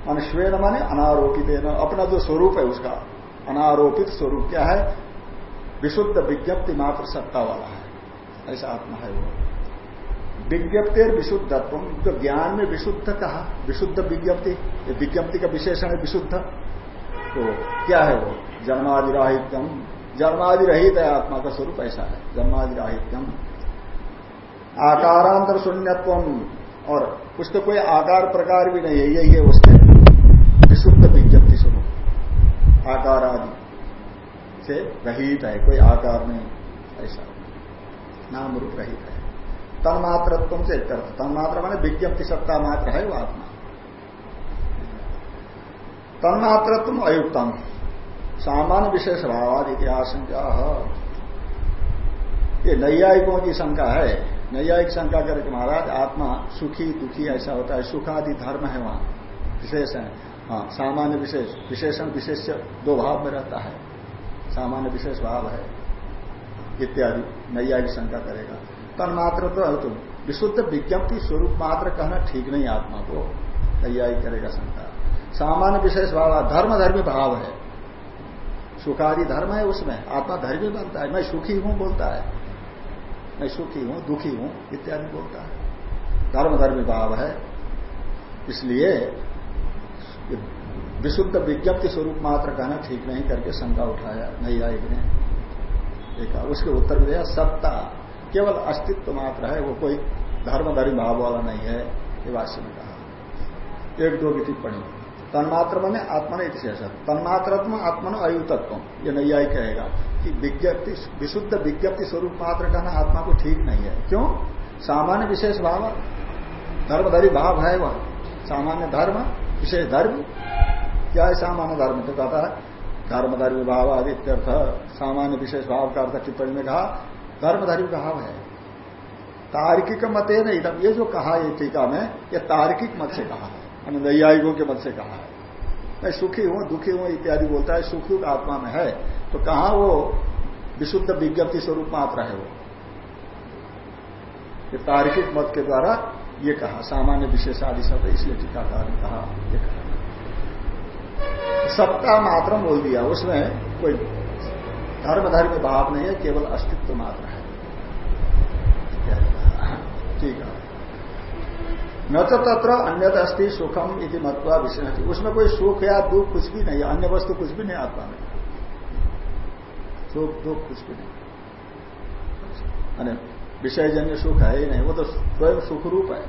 मान स्वेन माने अनारोपित अपना जो स्वरूप है उसका, अनारोपित स्वरूप क्या है? विशुद्ध विज्ञप्ति मात्र सत्ता वाला है। ऐसा आत्मा है वो। विज्ञप्ति विशुद्धत्व जो ज्ञान में विशुद्ध कहा विशुद्ध विज्ञप्ति विज्ञप्ति का विशेषण है विशुद्ध। तो क्या है वो? जन्मादिराहित्यम जन्मादिरहित है आत्मा का स्वरूप, ऐसा है। जन्मादिराहित्यम आकारांतर शून्यत्व, और उसके कोई आकार प्रकार भी नहीं है, यही है उसके विशुद्ध विज्ञप्ति स्वरूप। आकार आदि से रहित है, कोई आकार नहीं, ऐसा। नाम रूप रहित है। तन्मात्रत्व से एक तन्मात्र माने विज्ञप्ति सत्ता मात्र है, वो आत्मा। तन्मात्रत्व अयुक्तम। सामान्य विशेष भावाद इतिहास ये नैयायिकों की शंका है। नैयायिक शंका करके महाराज, आत्मा सुखी, दुखी, ऐसा होता है। सुखादि धर्म है वहाँ। विशेष है। हाँ सामान्य विशेष। विशेषण विशेष दो भाव में रहता है। सामान्य विशेष भाव है, इत्यादि नैयायिक शंका करेगा। तन्मात्र तो है तुम विशुद्ध विज्ञप्ति स्वरूप मात्र कहना ठीक नहीं आत्मा को। नैयायिक करेगा शंका। सामान्य विशेष भाव धर्म धर्मी भाव है। सुखादि धर्म है उसमें, आत्मा धर्मी बनता है। मैं सुखी हूँ बोलता है। मैं सुखी हूँ, दुखी हूँ, इत्यादि बोलता है। धर्म धर्मी भाव है। इसलिए विशुद्ध विज्ञप्ति स्वरूप मात्र कहना ठीक नहीं करके शंका उठाया, नहीं आएगी ने देखा, उसके उत्तर में दिया, सत्ता, केवल अस्तित्व मात्र है, वो कोई धर्म धर्म भाव वाला नहीं है, ये वाष्य में कहा। एक दो की टिप्पणी। तन्मात्र आत्मा ने इतिशेष तन्मात्रत्म आत्मन अयुतत्व। ये नैयाय कहेगा कि विज्ञप्ति, विशुद्ध विज्ञप्ति स्वरूप मात्र कहना आत्मा को ठीक नहीं है। क्यों? सामान्य विशेष भाव। धर्मधरी भाव है वह। सामान्य धर्म, विशेष धर्म। क्या सामान्य धर्म तो कहता है, धर्मधर्मी भाव आदित्यर्थ, सामान्य विशेष भाव का अर्थ टिप्पणी में कहा, धर्मधर्मी भाव है। तार्किक मत है नहीं ये जो कहा ये टीका में, ये तार्किक मत से कहा है नैयायिकों के मत से कहा है। मैं सुखी हूँ, दुखी हूँ, इत्यादि बोलता है, सुखी आत्मा में है तो कहा वो विशुद्ध विज्ञप्ति स्वरूप मात्र है वो? ये तार्किक मत के द्वारा ये कहा, सामान्य विशेष आदि शब्द, इसलिए टीकाकार ने कहा, ये कहा। सत्ता मात्र बोल दिया। उसमें कोई धर्म धर्म भाव नहीं है, केवल अस्तित्व मात्र है। ठीक है। न तो तत्र अन्य अस्थि सुखम इति मत्वा विषय उसमें कोई सुख या दुख कुछ भी नहीं, अन्य वस्तु कुछ भी नहीं आता में। सुख, दुख कुछ भी नहीं। विषयजन्य सुख है ही नहीं, वो तो स्वयं सुख रूप है।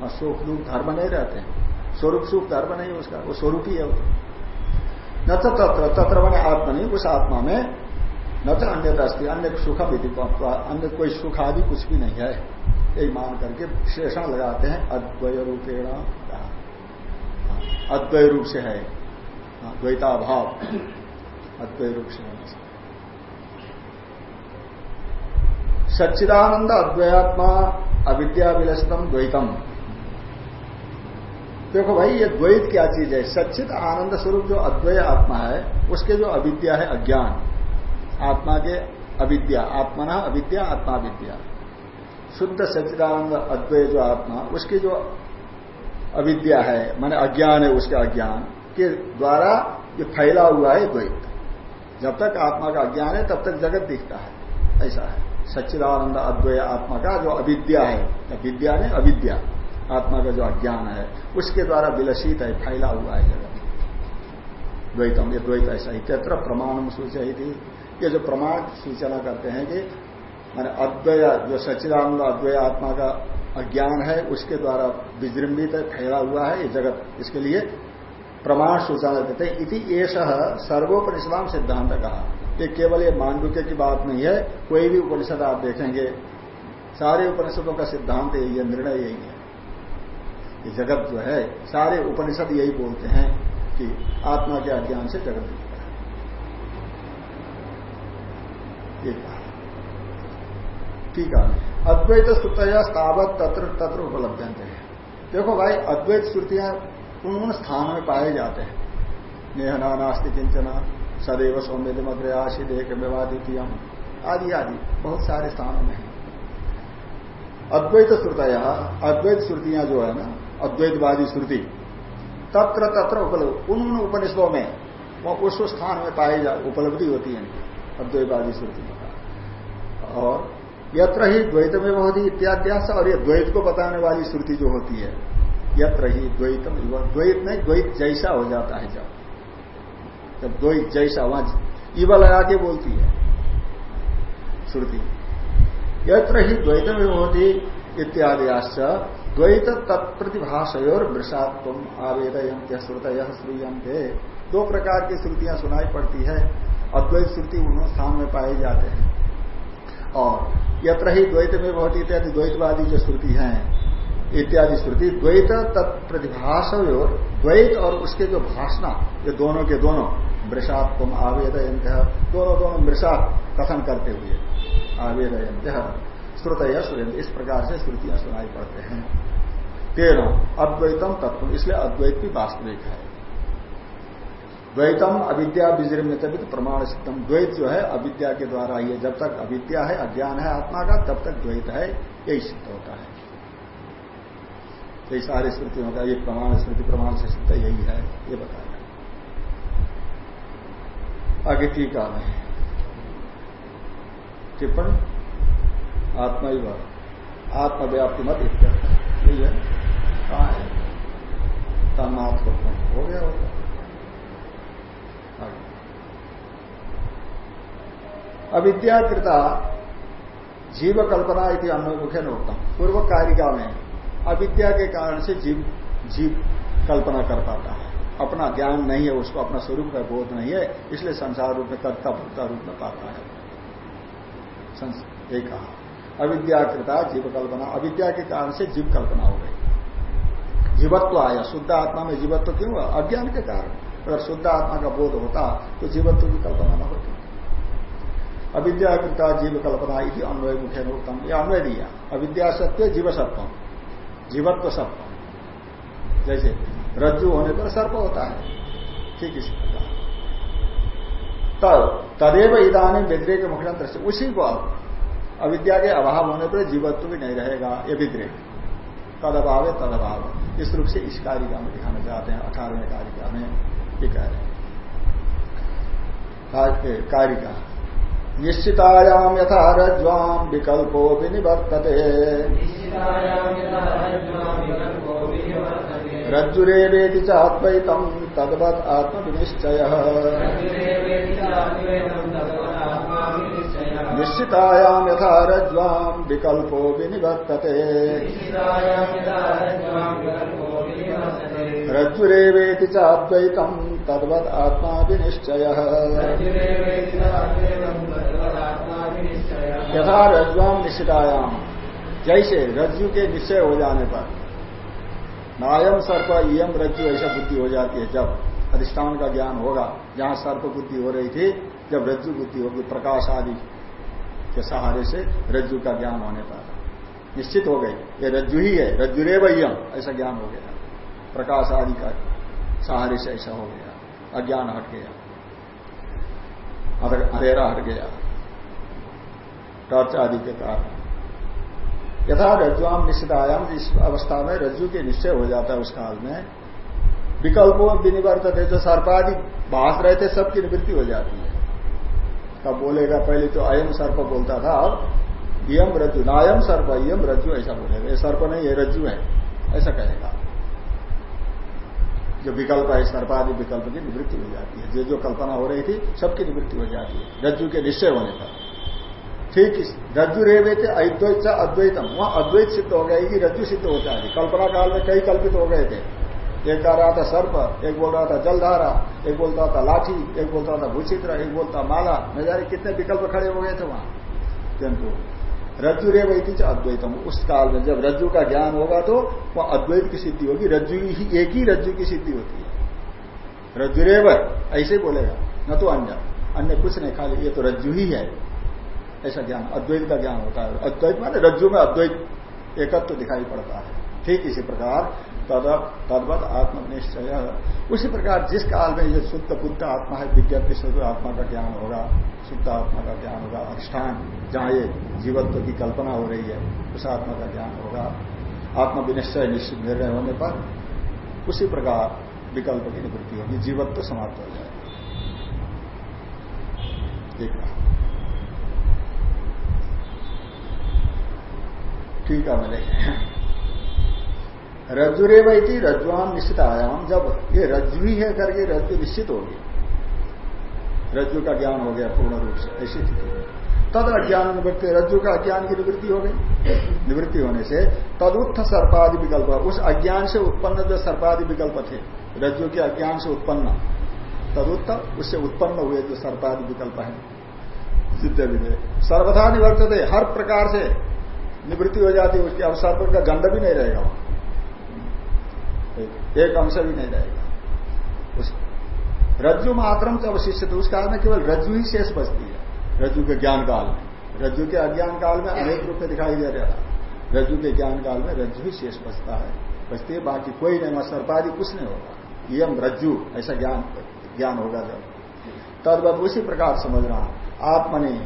हाँ सुख, दुख, धर्म नहीं रहते। स्वरूप सुख धर्म नहीं उसका, वो स्वरूप ही है न तो तत्र तत्र मैंने आत्मा नहीं, उस आत्मा में न तो अन्य अस्थि अन्य सुख विधि अन्य कोई सुख आदि कुछ भी नहीं है। यही मान करके विशेषण लगाते हैं, अद्वय रूपेण। अद्वय रूप से है। द्वैताभाव। अद्वय रूप से सच्चिदानंद अद्वैत्मा अविद्या विलसितम द्वैतम। देखो भाई, ये द्वैत क्या चीज़ है? सच्चित आनंद स्वरूप जो अद्वैय आत्मा है, उसके जो अविद्या है, अज्ञान। आत्मा के अविद्या आत्मा अविद्या आत्मा विद्या शुद्ध सच्चिदानंद अद्वय जो आत्मा, उसकी जो अविद्या है, माने अज्ञान है, उसके अज्ञान, के द्वारा ये फैला हुआ है द्वैत। जब तक आत्मा का अज्ञान है, तब तक जगत दिखता है। ऐसा है। सच्चिदानंद अद्वैय आत्मा का जो अविद्या है विद्या ने अविद्या। आत्मा का जो अज्ञान है, उसके द्वारा विलसित है, फैला हुआ है जगत। द्वैतम, ये द्वैत ऐसा ही तत्र प्रमाण सूचय थी ये जो प्रमाण सूचना करते हैं कि, माने अद्वय, जो सच्चिदानंद अद्वय आत्मा का अज्ञान है, उसके द्वारा विजृंबित है, फैला हुआ है, ये जगत। इसके लिए प्रमाण सूचना देते हैं। इति एष सर्वोपनिषदाम सिद्धांत कहा ये केवल ये मांडुक्य की बात नहीं है, कोई भी उपनिषद आप देखेंगे, सारे उपनिषदों का सिद्धांत यही है निर्णय यही है। कि जगत जो है, सारे उपनिषद यही बोलते हैं कि आत्मा के अज्ञान से जगत दिखता है ठीक है। अद्वैत श्रुतया स्थावत तत्र तत्र उपलब्ध है देखो भाई, अद्वैत श्रुतियाँ उन उन स्थानों में पाए जाते हैं। नेहना नास्ति किंचना, सदैव सौम्यम अग्रयासी देख विवादितम आदि आदि, बहुत सारे स्थानों में है। अद्वैत श्रुतया, अद्वैत श्रुतियाँ जो है ना अद्वैतवादी श्रुति। तत्र तत्र उपलब्ध उन उन उपनिषदों में वह उस स्थान में पाई जा, उपलब्धि होती है अद्वैतवादी श्रुति और यत्र ही द्वैत में होती इत्याद्यास, और ये द्वैत को बताने वाली श्रुति जो होती है, यत्र ही द्वैतम द्वैत नहीं, द्वैत जैसा हो जाता है जब। जब द्वैत जैसा, वहाँ इव लगा के बोलती है श्रुति। यत्र ही द्वैत में होती इत्याद्याश्च द्वैत तत्प्रतिभाषयोर वृषात्म आवेदयंत्य श्रुत यह श्रूयंते दो प्रकार की श्रुतियाँ सुनाई पड़ती है, अद्वैत श्रुति उन स्थान में पाए जाते हैं। और यत्र ही द्वैत में बहुत इत्यादि द्वैतवादी जो श्रुति हैं, इत्यादि श्रुति, द्वैत तत्प्रतिभाष द्वैत और उसके जो भाषणा, ये दोनों के दोनों मृषात्म आवेदयंत दोनों दोनों मृषात कथन करते हुए आवेदयंत श्रुत सुरेंद्र इस प्रकार से श्रुतियाँ सुनाई पड़ते हैं। तेरह अद्वैतम तत्व इसलिए अद्वैत भी वास्तविक है। द्वैतम अविद्या विजृम्य तभी तो प्रमाण सिद्धम। द्वैत जो है, अविद्या के द्वारा ही है जब तक अविद्या है, अज्ञान है, आत्मा का, तब तक द्वैत है, यही सिद्ध होता है। यही सारी स्मृतियों का ये प्रमाण स्मृति, प्रमाण से सिद्ध यही है, ये बताया। आगे टीका में टिप्पण? आत्मा आत्मव्याप्ति मत यही है? कहा है तन्मात्र हो गया होगा। अविद्याकृता जीव कल्पना इति अन्वमुखे नोक्तम। पूर्व कारिका में अविद्या के कारण से जीव जीव कल्पना कर पाता है। अपना ज्ञान नहीं है, उसको अपना स्वरूप का बोध नहीं है, इसलिए संसार रूप में कर्ता भूता रूप में पाता है। एक कहा। अविद्याकृता जीव कल्पना अविद्या के कारण से जीव कल्पना हो गई। जीवत्व आया। शुद्ध आत्मा में जीवत्व क्यों हुआ? अज्ञान के कारण। अगर शुद्ध आत्मा का बोध होता तो जीवत्व की कल्पना न होती। अविद्याकृता जीव कल्पना इति अन्वय मुख्य उत्तम ये अन्वय दिया। अविद्या सत्य, जीव सत्व। जीवत्व सत्व। जैसे रज्जु होने पर सर्प होता है। ठीक इसी प्रकार। तब, तदेव इधानी व्यतिरेक मुख्यंत्र से उसी को अविद्या के अभाव होने पर जीवत्व भी नहीं रहेगा ये व्यतिरेक तद अभाव है तद अभाव इस रूप से इस कारिका में दिखाना चाहते हैं अठारहवें कारिका में ये कह रहे हैं। कारिका निश्चितायाम यथा रज्वाम विकल्पो विनिवर्तते। रज्जुरेवेति च अद्वैतम तद्वत आत्मविनिश्चय। निश्चितायाम यथा रज्वाम विकल्पो विनिवर्तते। रज्जुरेवेति च अद्वैतम तद्वत आत्मा विनिश्चय। यथा रज्जुआम निश्चितायाम जैसे रज्जु के निश्चय हो जाने पर नायम सर्प इम रज्जु, ऐसा बुद्धि हो जाती है जब अधिष्ठान का ज्ञान होगा। जहाँ सर्प बुद्धि हो रही थी, जब रज्जु बुद्धि होगी, प्रकाश आदि के सहारे से रज्जु का ज्ञान होने पर। निश्चित हो गई, ये रज्जु ही है रज्जुरे वयम ऐसा ज्ञान हो गया। प्रकाश आदि का सहारे से ऐसा हो गया, अज्ञान हट गया अंधेरा हट गया, टॉर्च आदि के कारण। यथा रज्जुआम निश्चित आयाम इस अवस्था में रज्जु के निश्चय हो जाता है उस काल में। विकल्पों विनिवर्त थे जो सर्पादि भाष रहे थे, सबकी निवृत्ति हो जाती है। कब बोलेगा, पहले तो अयम सर्प बोलता था अब यम रज्जु नायम सर्प यम रज्जु, ऐसा बोलेगा। ये सर्प नहीं, ये रज्जु है, ऐसा कहेगा। जो विकल्प है, सर्पादि विकल्प की निवृत्ति हो जाती है। जो जो कल्पना हो रही थी, सबकी निवृत्ति हो जाती है। रज्जु के निश्चय होने पर। ठीक रज्जु रेवे थे अद्वैत अद्वैतम। वहाँ अद्वैत सिद्ध हो गया कि रज्जु सिद्ध होता है। कल्पना काल में कई कल्पित हो गए थे। एक कह रहा था सर्प, एक बोल रहा था जलधारा, एक बोलता था लाठी, एक बोलता था भूचित्र, एक बोलता माला। न कितने विकल्प खड़े हो गए थे वहाँ? किंतु रज्जु रे वही अद्वैतम। उस काल में जब रज्जु का ज्ञान होगा तो वह अद्वैत की सिद्धि होगी। रज्जु ही एक ही रज्जु की सिद्धि होती है। रज्जु रेव ऐसे बोलेगा, न तो अन्य। अन्य कुछ नहीं, खाली ये तो रज्जु ही है। ऐसा ज्ञान, अद्वैत का ज्ञान होता है। अद्वैत माने रज्जु में अद्वैत एकत्व तो दिखाई पड़ता है। ठीक इसी प्रकार तदवत आत्मनिश्चय। उसी प्रकार जिस काल में ये शुद्ध बुद्ध आत्मा है विज्ञप्ति शुद्ध आत्मा का ज्ञान होगा, शुद्ध आत्मा का ज्ञान होगा, अधिष्ठान जहाँ ये जीवत्व की कल्पना हो रही है, उस आत्मा का ज्ञान होगा। आत्म विनिश्चय निश्चित निर्णय होने पर उसी प्रकार विकल्प की निवृत्ति होगी, जीवत्व समाप्त हो जाएगा। ठीक है। मैंने रज्जुरे वही रज्जुआम निश्चित आयाम जब ये रज्जु ही है करके रज्जु निश्चित होगी रज्जु का ज्ञान हो गया पूर्ण रूप से, ऐसी स्थिति। तद अज्ञान निवृत्ति, रज्जु का अज्ञान की निवृत्ति हो गई। निवृत्ति होने से तदुत्थ सर्पादि विकल्प, उस अज्ञान से उत्पन्न जो सर्पादि विकल्प थे, रज्जु के अज्ञान से उत्पन्न, तदुत्थ उससे उत्पन्न हुए जो सर्पादि विकल्प है। सिद्ध विधेय सर्वथा निवर्तते हर प्रकार से निवृत्ति हो जाती है, उसकी अब सर्प का गंध भी नहीं रहेगा। वहाँ एक अंश भी नहीं रहेगा। उस रज्जु मात्रम से अवशिष्य तो उस काल में केवल रज्जु ही शेष बचती है। रज्जु के ज्ञान काल में। रज्जु के अज्ञान काल में अनेक रूप में दिखाई दे रहा रज्जु के ज्ञान काल में रज्जु ही शेष बचता है। बचती है, बाकी कोई नहीं सर्पादि कुछ नहीं होगा। यम रज्जु, ऐसा ज्ञान ज्ञान होगा जब। तदवत उसी प्रकार समझ रहा समझना आत्मनि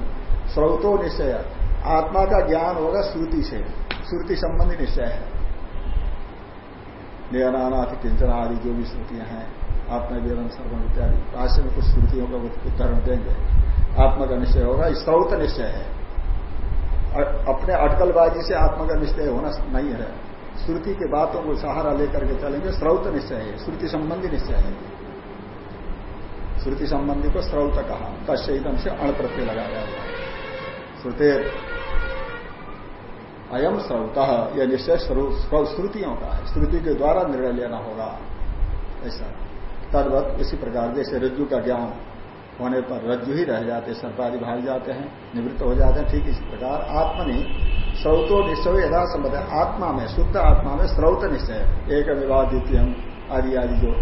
स्रोतो निश्चय। आत्मा का ज्ञान होगा श्रुति से। श्रुति संबंधी निश्चय है। नियनानाथ किंचन आदि जो भी श्रुतियाँ हैं, आत्मवेदन, सर्वम इत्यादि, भाष्य में कुछ श्रुतियों का उदाहरण देंगे। आत्मा का निश्चय होगा स्त्रौत निश्चय है। अपने अटकलबाजी से आत्मा का निश्चय होना नहीं है। श्रुति के बातों को सहारा लेकर के चलेंगे स्त्रौत निश्चय है। श्रुति संबंधी निश्चय है। श्रुति संबंधी को स्त्रौत कहा। एकदम से अण प्रत्यय लगाया हुआ श्रुति अयम श्रौत यह निश्चय श्रुतियों का है। श्रुति के द्वारा निर्णय लेना होगा। ऐसा। तदवत इसी प्रकार जैसे रज्जु का ज्ञान होने पर रज्जु ही रह जाते सर्पादि भाग जाते हैं, निवृत्त हो जाते हैं, ठीक इसी प्रकार आत्मनि स्रोतो निश्चय यदा संबंध आत्मा में, शुद्ध आत्मा में स्रोत निश्चय एक विवाह द्वितीय आदि आदि जो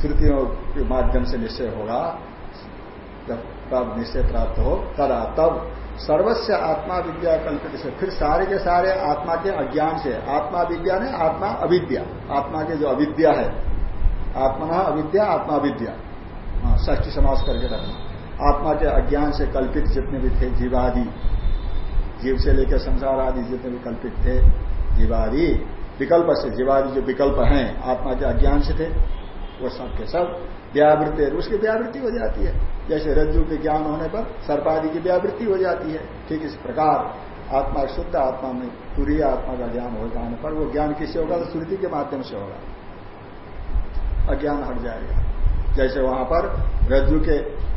श्रुतियों के माध्यम से निश्चय होगा, जब तब निश्चय प्राप्त हो, तदा तब सर्वस्व आत्मा विद्या कल्पित से। फिर सारे के सारे आत्मा के अज्ञान से। आत्मा विद्या ने आत्मा अविद्या। आत्मा के जो अविद्या है आत्मा अविद्या आत्मा विद्या हाँ ष्टी समास करके रखना। आत्मा के अज्ञान से कल्पित जितने भी थे जीवादि, जीव से लेकर संसार आदि जितने भी कल्पित थे जीवादि, विकल्प से, जीवादि जो विकल्प हैं, आत्मा के अज्ञान से थे। वो सब के सब व्यावृत्ति उसकी व्यावृत्ति हो जाती है। जैसे रज्जु के ज्ञान होने पर सर्पादि की व्यावृत्ति हो जाती है। ठीक इस प्रकार आत्मा शुद्ध आत्मा में तुरीय आत्मा का ज्ञान हो जाने पर वो ज्ञान किससे होगा? तो श्रुति के माध्यम से होगा। अज्ञान हट जाएगा। जैसे वहाँ पर रज्जु के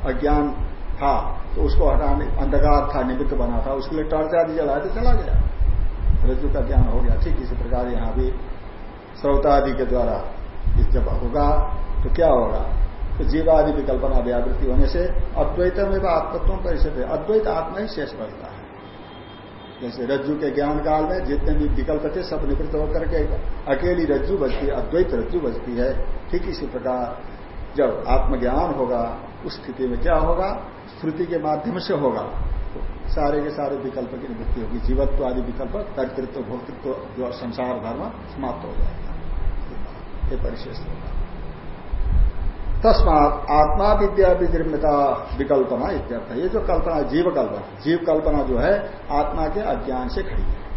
अज्ञान था तो उसको हटाने, अंधकार था, निमित्त बना था, उसके लिए टर्च आदि जलाए तो चला गया। रज्जु का ज्ञान हो गया। ठीक इसी प्रकार यहाँ भी श्रोतादि के द्वारा जब होगा तो क्या होगा? तो जीवादि विकल्पना व्यावृत्ति होने से अद्वैत में आत्मत्व परिषद है। अद्वैत आत्मा ही शेष बनता है। जैसे रज्जु के ज्ञान काल में जितने भी विकल्प थे, सब निवृत्त होकर के अकेली रज्जु बचती है, अद्वैत रज्जु बचती है। ठीक इसी प्रकार जब आत्मज्ञान होगा, उस स्थिति में क्या होगा? श्रुति के माध्यम से होगा। तो सारे के सारे विकल्प की निवृत्ति होगी। जीवत्व आदि विकल्प, कर्तृत्व, भोक्तृत्व, जो संसार, धर्म समाप्त हो जाएगा। ये परिशेष होगा तस्मात आत्मा विद्या विदृमता विकल्पना इत्यर्थ ये जो कल्पना, जीव कल्पना जीव कल्पना जो है, आत्मा के अज्ञान से खड़ी है।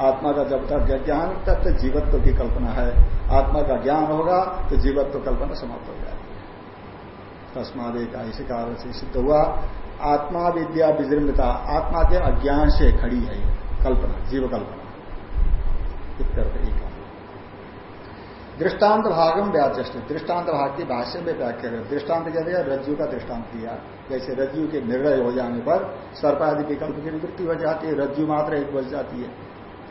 आत्मा का जब तक ज्ञान तब तक जीवत्व की कल्पना है। आत्मा का ज्ञान होगा तो जीवत्व कल्पना समाप्त हो जाएगी। तस्माद एक इसी कारण से सिद्ध हुआ, आत्मा विद्या विजृंभता आत्मा के अज्ञान से खड़ी है कल्पना, जीव कल्पना। इत्यर्थ एक दृष्टांत भागम व्याचस्ट दृष्टांत भाग की भाष्य में व्याख्या कर। दृष्टांत क्या दिया? रज्जु का दृष्टांत दिया। जैसे रज्जु के निर्णय हो जाने पर सर्पादि विकल्प की निवृत्ति हो जाती है, रज्जु मात्र एक बच जाती है।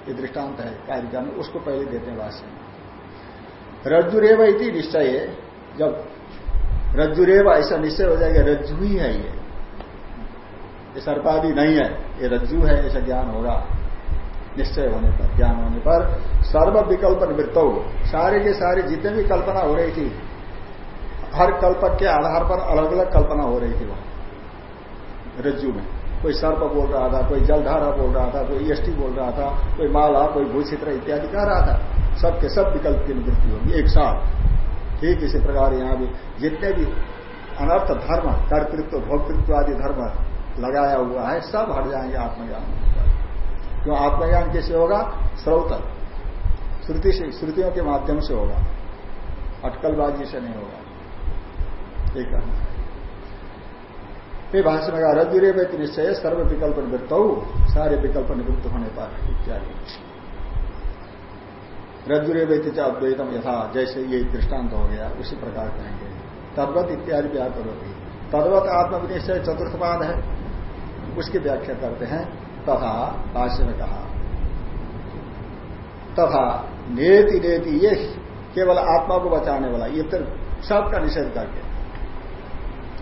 ये दृष्टांत है कारिका में, उसको पहले देते हैं भाष्य में। रज्जुरेव इति निश्चय जब रज्जुरेव ऐसा निश्चय हो जाएगा, रज्जु ही है ये। ये सर्पादि नहीं है, ये रज्जु है, ऐसा ज्ञान होगा। निश्चय होने पर, ज्ञान होने पर सर्व विकल्प निवृत्त हो सारे के सारे जितने भी कल्पना हो रही थी, हर कल्पक के आधार पर अलग अलग कल्पना हो रही थी वहाँ, रज्जु में। कोई सर्प बोल रहा था, कोई जलधारा बोल रहा था, कोई यष्टि बोल रहा था, कोई माला, कोई भूषित्र इत्यादि कह रहा था। सबके सब विकल्प की निवृत्ति होगी, एक साथ। ठीक इसी प्रकार यहाँ भी, जितने भी अनर्थ धर्म, कर्तृत्व, भोक्तृत्व आदि धर्म लगाया हुआ है, सब हट जाएँगे आत्मज्ञान क्यों आत्मज्ञान कैसे होगा? स्रोत श्रुति से श्रुतियों के माध्यम से होगा। अटकलबाजी से नहीं होगा। ये भाषण में रजुरे व्यक्ति निश्चय सर्व विकल्प निवृत्त हो सारे विकल्प निवृत्त होने पर, इत्यादि। रजुरे व्यक्ति अद्वैतम यथा, जैसे ये दृष्टांत हो गया, उसी प्रकार कहेंगे। तद्वत इत्यादि व्याकरोती तद्वत आत्मविनिश्चय चतुर्थपाद है। उसकी व्याख्या करते हैं। तथा भाष्य में कहा तथा नेति नेति ये केवल आत्मा को बचाने वाला, ये तो सबका निषेध करके।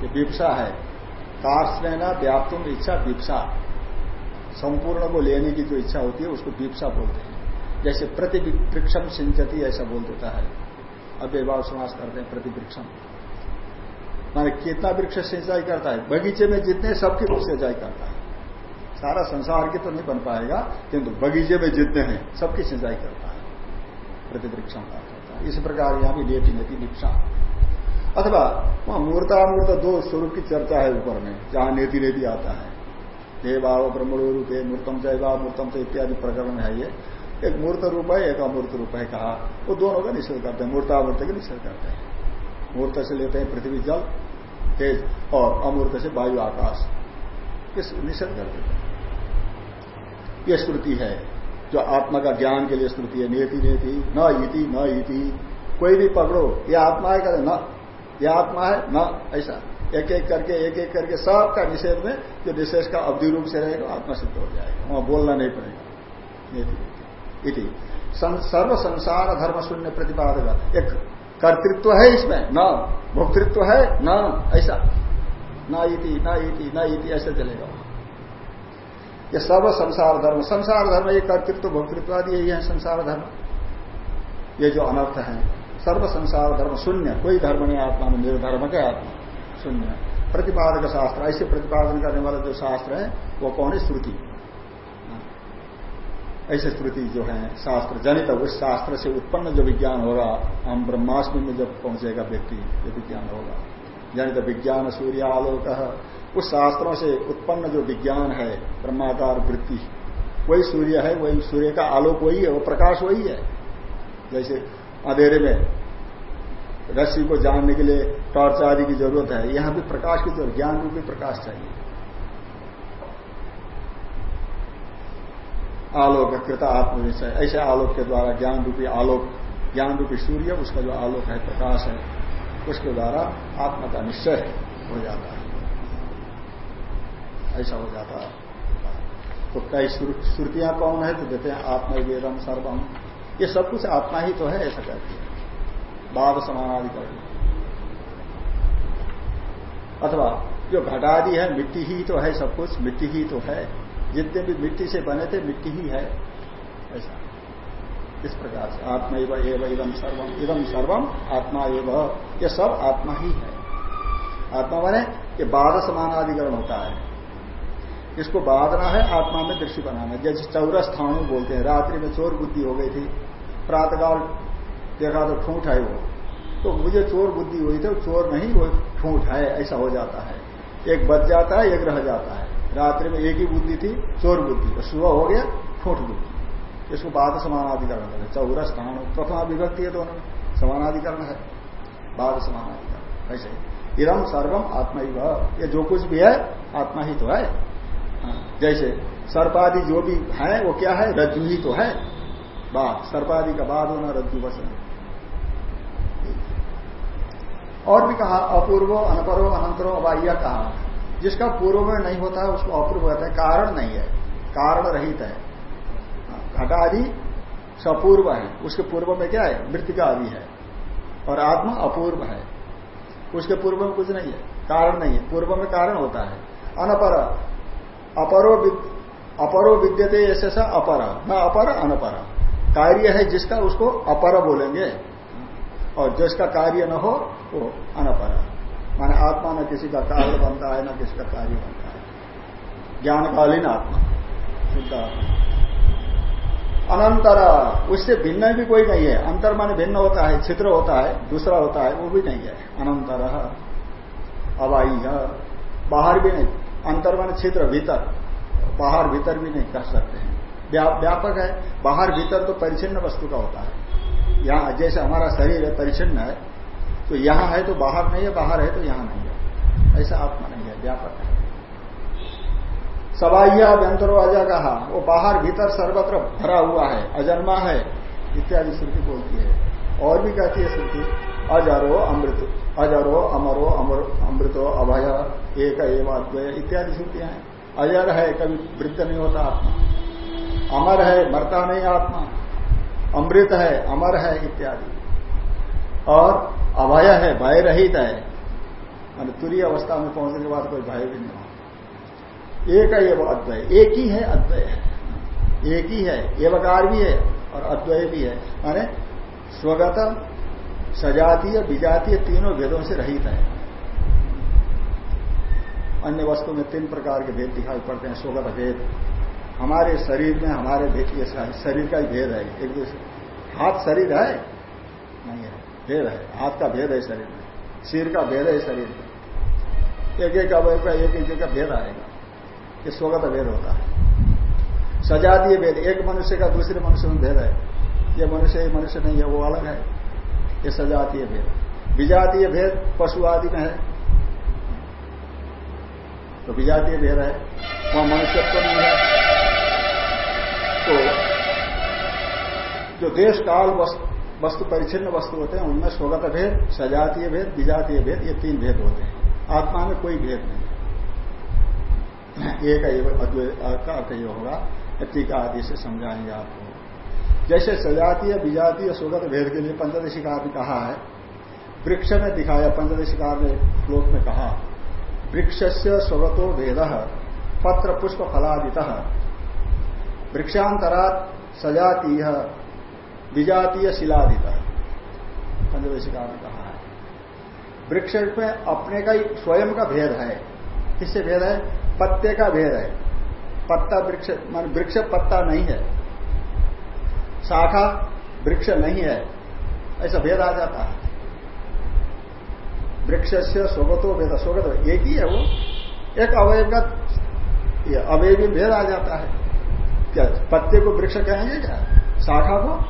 ये विपसा है। कार्सना व्याप्तुम इच्छा विपसा। संपूर्ण को लेने की जो इच्छा होती है, उसको विपसा बोलते हैं। जैसे प्रतिवृक्षम सिंचती ऐसा बोल देता है। अव्यभाव समास करते हैं प्रतिवृक्षम माने कितना वृक्ष सिंचाई करता है? बगीचे में जितने सबकी सिंचाई करता है। सारा संसार की तो नहीं बन पाएगा, किंतु बगीचे में जितने हैं, सबकी सिंचाई करता है प्रतिवृक्षम का करता है। इस प्रकार यहाँ भी लेती नेती दीक्षा। अथवा वहाँ मूर्तामूर्त दो स्वरूप की चर्चा है ऊपर में, जहाँ नेति नेति आता है। देवाव रूपे मूर्तम जयवा मूर्तम से इत्यादि प्रकरण है ये। एक मूर्त रूप है, एक अमूर्त रूप है कहा। वो दोनों का निषेध करते हैं, मूर्तामूर्त का निषेध करते हैं। मूर्त से लेते हैं पृथ्वी, जल, तेज और अमूर्त से वायु, आकाश। निषेध कर देते हैं। ये श्रुति है, जो आत्मा का ज्ञान के लिए श्रुति है। नेति नेति, न इति न इति। कोई भी पकड़ो, ये आत्मा है कहते न। यह आत्मा है, न। ऐसा। एक एक करके एक एक करके सबका निषेध में, जो विशेष का अवधि रूप से रहेगा, आत्मा सिद्ध हो जाएगा। वहाँ बोलना नहीं पड़ेगा। नेति इति। सर्व संसार धर्म शून्य प्रतिपादक। एक कर्तृत्व है इसमें, न। भोक्तृत्व है, न। ऐसा। न इति न इति न इति, ऐसे चलेगा। ये सर्व संसार धर्म। संसार धर्म ये कर्तृत्व, भोक्तृत्व आदि यही है संसार धर्म। ये जो अनर्थ है, सर्व संसार धर्म शून्य। कोई धर्म नहीं, आत्मा में, निर्धर्म के आत्मा। शून्य। प्रतिपादक शास्त्र, ऐसे प्रतिपादन करने वाला जो शास्त्र है, वो कौन है? श्रुति। ऐसे श्रुति जो है, शास्त्र जनित, उस शास्त्र से उत्पन्न जो विज्ञान होगा, हम ब्रह्माष्टमी में जब पहुंचेगा व्यक्ति, ये विज्ञान होगा। जनित विज्ञान सूर्य आलोक, उस शास्त्रों से उत्पन्न जो विज्ञान है, ब्रह्माकार वृत्ति, वही सूर्य है, वही सूर्य का आलोक वही है, वो प्रकाश वही है। जैसे अंधेरे में रस्सी को जानने के लिए टॉर्च आदि की ज़रूरत है, यहाँ भी प्रकाश की ज़रूरत, ज्ञान रूपी प्रकाश चाहिए। आलोक कृत आत्मनिश्चय, ऐसे आलोक के द्वारा ज्ञान रूपी आलोक, ज्ञान रूपी सूर्य, उसका जो आलोक है, प्रकाश है। उसके द्वारा आत्मा का निश्चय हो जाता है। ऐसा हो जाता है। तो कई श्रुतियाँ कौन है तो देते हैं आत्मा वेदम सर्वम। ये सब कुछ आत्मा ही तो है, ऐसा कहती है। बाद समानाधिकरण अथवा जो घटादि है, मिट्टी ही तो है सब कुछ, मिट्टी ही तो है। जितने भी मिट्टी से बने थे, मिट्टी ही है। ऐसा। इस प्रकार से। आत्मा एवं इदम सर्वम इदम सर्वम आत्मा एवं। ये सब आत्मा ही है। आत्मा माने ये बाध समानाधिकरण होता है। इसको बाधना है, आत्मा में दृष्टि बनाना। जैसे चौरस स्थानु बोलते हैं। रात्रि में चोर बुद्धि हो गई थी। प्रातकाल देखा तो ठूठ है वो। तो मुझे चोर बुद्धि हुई थी चोर नहीं, वो ठूठ है, ऐसा हो जाता है। एक बच जाता है, एक रह जाता है। रात्रि में एक ही बुद्धि थी, चोर बुद्धि। और सुबह हो गया, ठूठ बुद्धि। इसको बाद समानाधिकरण है। चौरा स्थान प्रथमा विभक्ति है दोनों में समानाधिकरण है। बाद समानाधिकरण ऐसे इरम सर्वम आत्मा ही ये जो कुछ भी है आत्मा ही तो है। हाँ, जैसे सर्पादि जो भी है वो क्या है? रज्जु ही तो है। बाद सर्पादि का बाद होना रज्जु वसन और भी कहा अपूर्व अनपरो अनंतरो अबाह्य कहा जिसका पूर्व में नहीं होता है उसको अपूर्व कहते हैं कारण नहीं है। कारण रहित है। घटादि सपूर्व है। उसके पूर्व में क्या है? मृतिका आदि है। और आत्मा अपूर्व है। उसके पूर्व में कुछ नहीं है। कारण नहीं है। पूर्व में कारण होता है। अनपर, अपरो अपरो विद्यते ऐसे सा अपर। न अपर, अनपर। कार्य है जिसका उसको अपर बोलेंगे। और जिसका कार्य न हो, वो अनपर। माने आत्मा न किसी का कार्य बनता है, न किसी का कार्य बनता है। ज्ञानकालीन आत्मा। शुद्ध आत्मा। अनंतर, उससे भिन्न भी कोई नहीं है। अंतर माने भिन्न होता है, छिद्र होता है, दूसरा होता है, वो भी नहीं है। अनंतर अवाई बाहर भी नहीं। अंतर माने छिद्र, भीतर। बाहर, भीतर भी नहीं कह सकते हैं। व्यापक है। बाहर, भीतर तो परिचिन्न वस्तु का होता है। यहाँ, जैसे हमारा शरीर है परिचिन्न है तो यहाँ है तो बाहर नहीं है, बाहर है तो यहाँ नहीं है। ऐसा आत्मा नहीं है व्यापक है। सबाइया व्यंतरो अजा कहा वो बाहर भीतर सर्वत्र भरा हुआ है, अजन्मा है, इत्यादि श्रुति बोलती है। और भी कहती है श्रुति, अजरो अमृत, अजरो अमरो अमर, अमृतो अभय, एक अद्वय, इत्यादि श्रुतियाँ हैं। अजर है, कभी वृद्ध नहीं होता आत्मा। अमर है, मरता नहीं आत्मा। अमृत है, अमर है, इत्यादि। और अभय है भय रहित है। मान तुरी अवस्था में पहुँचने के बाद कोई भय भी नहीं एक है वो अद्वय। एक ही है, अद्वय है। एक ही है, एवकार भी है और अद्वय भी है। माने स्वगत सजातीय, विजातीय तीनों भेदों से रहित है। अन्य वस्तु में तीन प्रकार के भेद दिखाई पड़ते हैं, स्वगत भेद। हमारे शरीर में हमारे भेद, ये शरीर का ही भेद है। एक दूसरे हाथ शरीर है? नहीं है। भेद है। हाथ का भेद है शरीर में। सिर का भेद है शरीर में। एक एक अवय का एक एक का भेद आएगा। ये स्वगत भेद होता है। सजातीय भेद, एक मनुष्य का दूसरे मनुष्य में भेद है। ये मनुष्य ये मनुष्य नहीं है, वो अलग है। ये सजातीय भेद। विजातीय भेद पशु आदि में है। तो विजातीय भेद है। वहाँ मनुष्यत्व तो नहीं है। तो जो देश काल वस्तु परिचिन्न वस्तु होते हैं, उनमें स्वगत भेद, सजातीय भेद, विजातीय भेद, ये तीन भेद होते हैं। आत्मा में कोई भेद नहीं। एक अर्थ ये होगा? टीका आदि से समझाएँगे आपको जैसे सजातीय, विजातीय स्वगत भेद के लिए पंचदशिकार ने कहा है। वृक्ष में दिखाया पंचदशिकार ने श्लोक में कहा। वृक्ष से स्वगतो भेद, पत्र पुष्प फलादित। वृक्षांतरा सजातीय, विजातीय शिलादित। पंचवेशिका ने कहा है। वृक्ष में अपने का ही, स्वयं का भेद है। किससे भेद है? पत्ते का भेद है। पत्ता वृक्ष, मान वृक्ष पत्ता नहीं है। शाखा वृक्ष नहीं है। ऐसा भेद आ जाता है। वृक्ष से स्वगतो भेद, स्वगत एक ही है वो। एक अवयव का अवयवी भेद आ जाता है। क्या, पत्ते को वृक्ष कहेंगे क्या? शाखा को?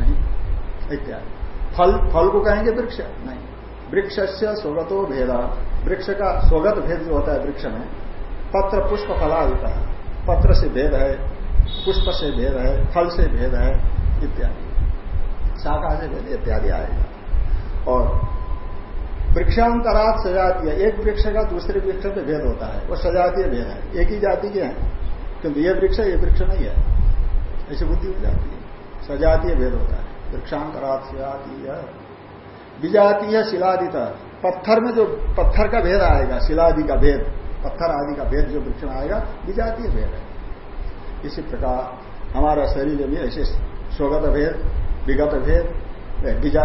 नहीं। इत्यादि। फल फल को कहेंगे वृक्ष? नहीं। वृक्ष से स्वगतो भेद। वृक्ष का स्वगत भेद जो होता है वृक्ष में पत्र पुष्प फला होता है। पत्र से भेद है, पुष्प से भेद है, फल से भेद है, इत्यादि। शाखा से भेद, इत्यादि आएगा और वृक्षांतरात सजातीय, एक वृक्ष का दूसरे वृक्ष में भेद होता है। वो सजातीय भेद है। एक ही जाति के हैं, क्योंकि ये वृक्ष ये वृक्ष नहीं है। ऐसी बुद्धि हो जाती है। सजातीय भेद होता है। वृक्षांतरात सजातीय। विजातीय शिलादित। पत्थर में जो, पत्थर का भेद आएगा, शिलादि का भेद। पत्थर आदि का भेद जो वृक्ष में आएगा, विजातीय भेद है। इसी प्रकार हमारा शरीर में ऐसे स्वगत भेद, विगत भेद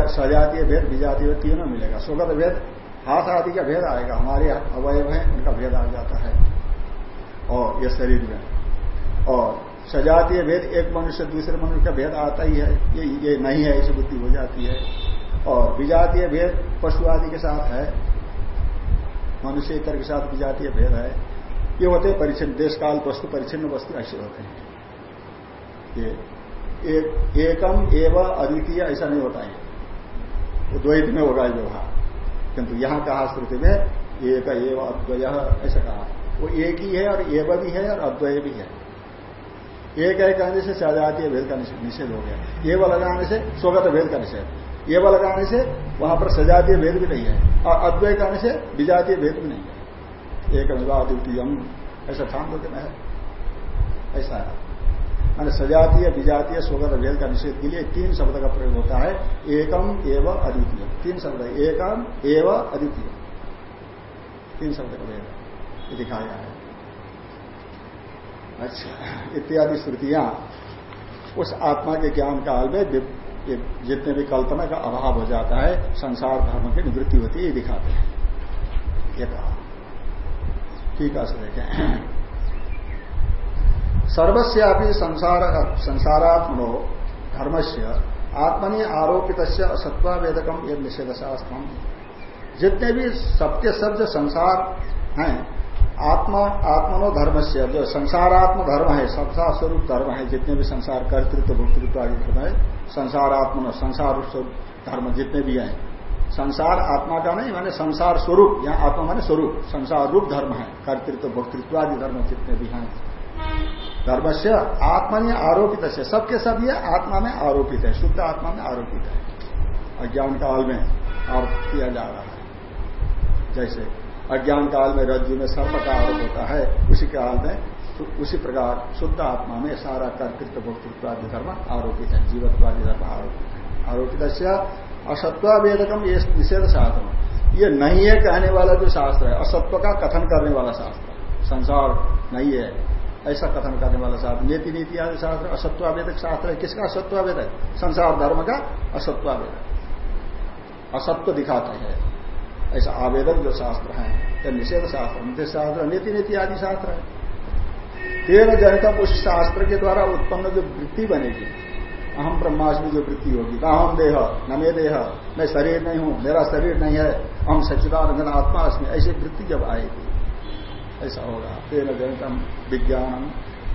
सजातीय भेद, विजातीय तीनों मिलेगा। स्वगत भेद, हाथ आदि का भेद आएगा। हमारे अवयव है, उनका भेद आ जाता है। और यह शरीर में। और सजातीय भेद, एक मनुष्य दूसरे मनुष्य का भेद आता ही है। ये ये नहीं है, ऐसी बुद्धि हो जाती है। और विजातीय भेद, पशु आदि के साथ है। मनुष्य इतर के साथ विजातीय भेद है। ये होते परिचिन देश काल वस्तु परिचिन्न वस्तु, ऐसे होते हैं। ये एक, एकम एवं अद्वितीय, ऐसा नहीं होता है। वो द्वैत में होगा व्यवहार। किंतु यहाँ कहा श्रुति में, एक एवं अद्वय, ऐसा कहा। वो एक ही है और एव भी है और अद्वय भी है। एक है कहने से सजातीय भेद का निषेध हो गया। एव लगाने से स्वगत भेद का निषेध। एव लगाने से वहाँ पर सजातीय भेद भी नहीं है और अद्वय कहने से विजातीय भेद भी नहीं है। एक अद्वितीय ऐसा ठान में है ऐसा है। मान सजातीय, विजातीय, स्वगत भेद का निषेध के लिए तीन शब्द का प्रयोग होता है, एकम, एवं, अद्वितीय। तीन शब्द एकम, एवं, अद्वितीय। तीन शब्द का भेद दिखाया है। अच्छा इत्यादि श्रुतियाँ, उस आत्मा के ज्ञान काल में जितने भी कल्पना का अभाव हो जाता है, संसार धर्म की निवृत्ति होती है, ये दिखाते हैं। ये कहा। ठीक है देखें सर्वस्यापि संसार, संसारात्मनो, धर्मस्य, आत्मनि आरोपित असत्वावेदकम ये निषेध शास्त्र जितने भी सब जो संसार हैं आत्मा, आत्मनो धर्म से जो संसारात्म धर्म है संसार स्वरूप धर्म है, जितने भी संसार कर्तृत्व, भोक्तृत्व आदि धर्म है, संसारात्मनो संसार स्वरूप धर्म जितने भी हैं, संसार आत्मा का नहीं, माने संसार स्वरूप या आत्मा माने स्वरूप संसार रूप धर्म है, कर्तृत्व, भोक्तृत्व आदि धर्म जितने भी हैं। धर्म से आत्मा में आरोपित है सबके सब ये आत्मा में आरोपित है, शुद्ध आत्मा में आरोपित है। अज्ञान काल में आरोप किया जा रहा है, जैसे अज्ञान काल में रज्जु में सर्प का आरोप होता है, उसी काल में तो उसी प्रकार शुद्ध आत्मा में सारा कर्तृत्व भोक्तृत्वादि धर्म आरोपित है जीवत्वादि धर्म आरोपित है। आरोपित असत्वावेदकम ये निषेध शास्त्र ये नहीं है कहने वाला जो शास्त्र है असत्व का कथन करने वाला शास्त्र संसार नहीं है, ऐसा कथन करने वाला शास्त्र। नीति नीति आदि शास्त्र असत्वावेदक शास्त्र है। किसका असत्वावेदक संसार धर्म का असत्वावेदक असत्व दिखाता है। ऐसा आवेदक जो शास्त्र है, या निषेध शास्त्र निषेध शास्त्र, नीति नीति आदि शास्त्र है। तेरह जनितम उस शास्त्र के द्वारा उत्पन्न जो वृत्ति बनेगी, अहम ब्रह्माष्टमी जो वृत्ति होगी अहम देह, न मे देह, मैं शरीर नहीं हूँ, मेरा शरीर नहीं है हम सच्चिदानंदन आत्मा अस्मी, ऐसी वृत्ति जब आएगी, ऐसा होगा। तेन जनितम विज्ञान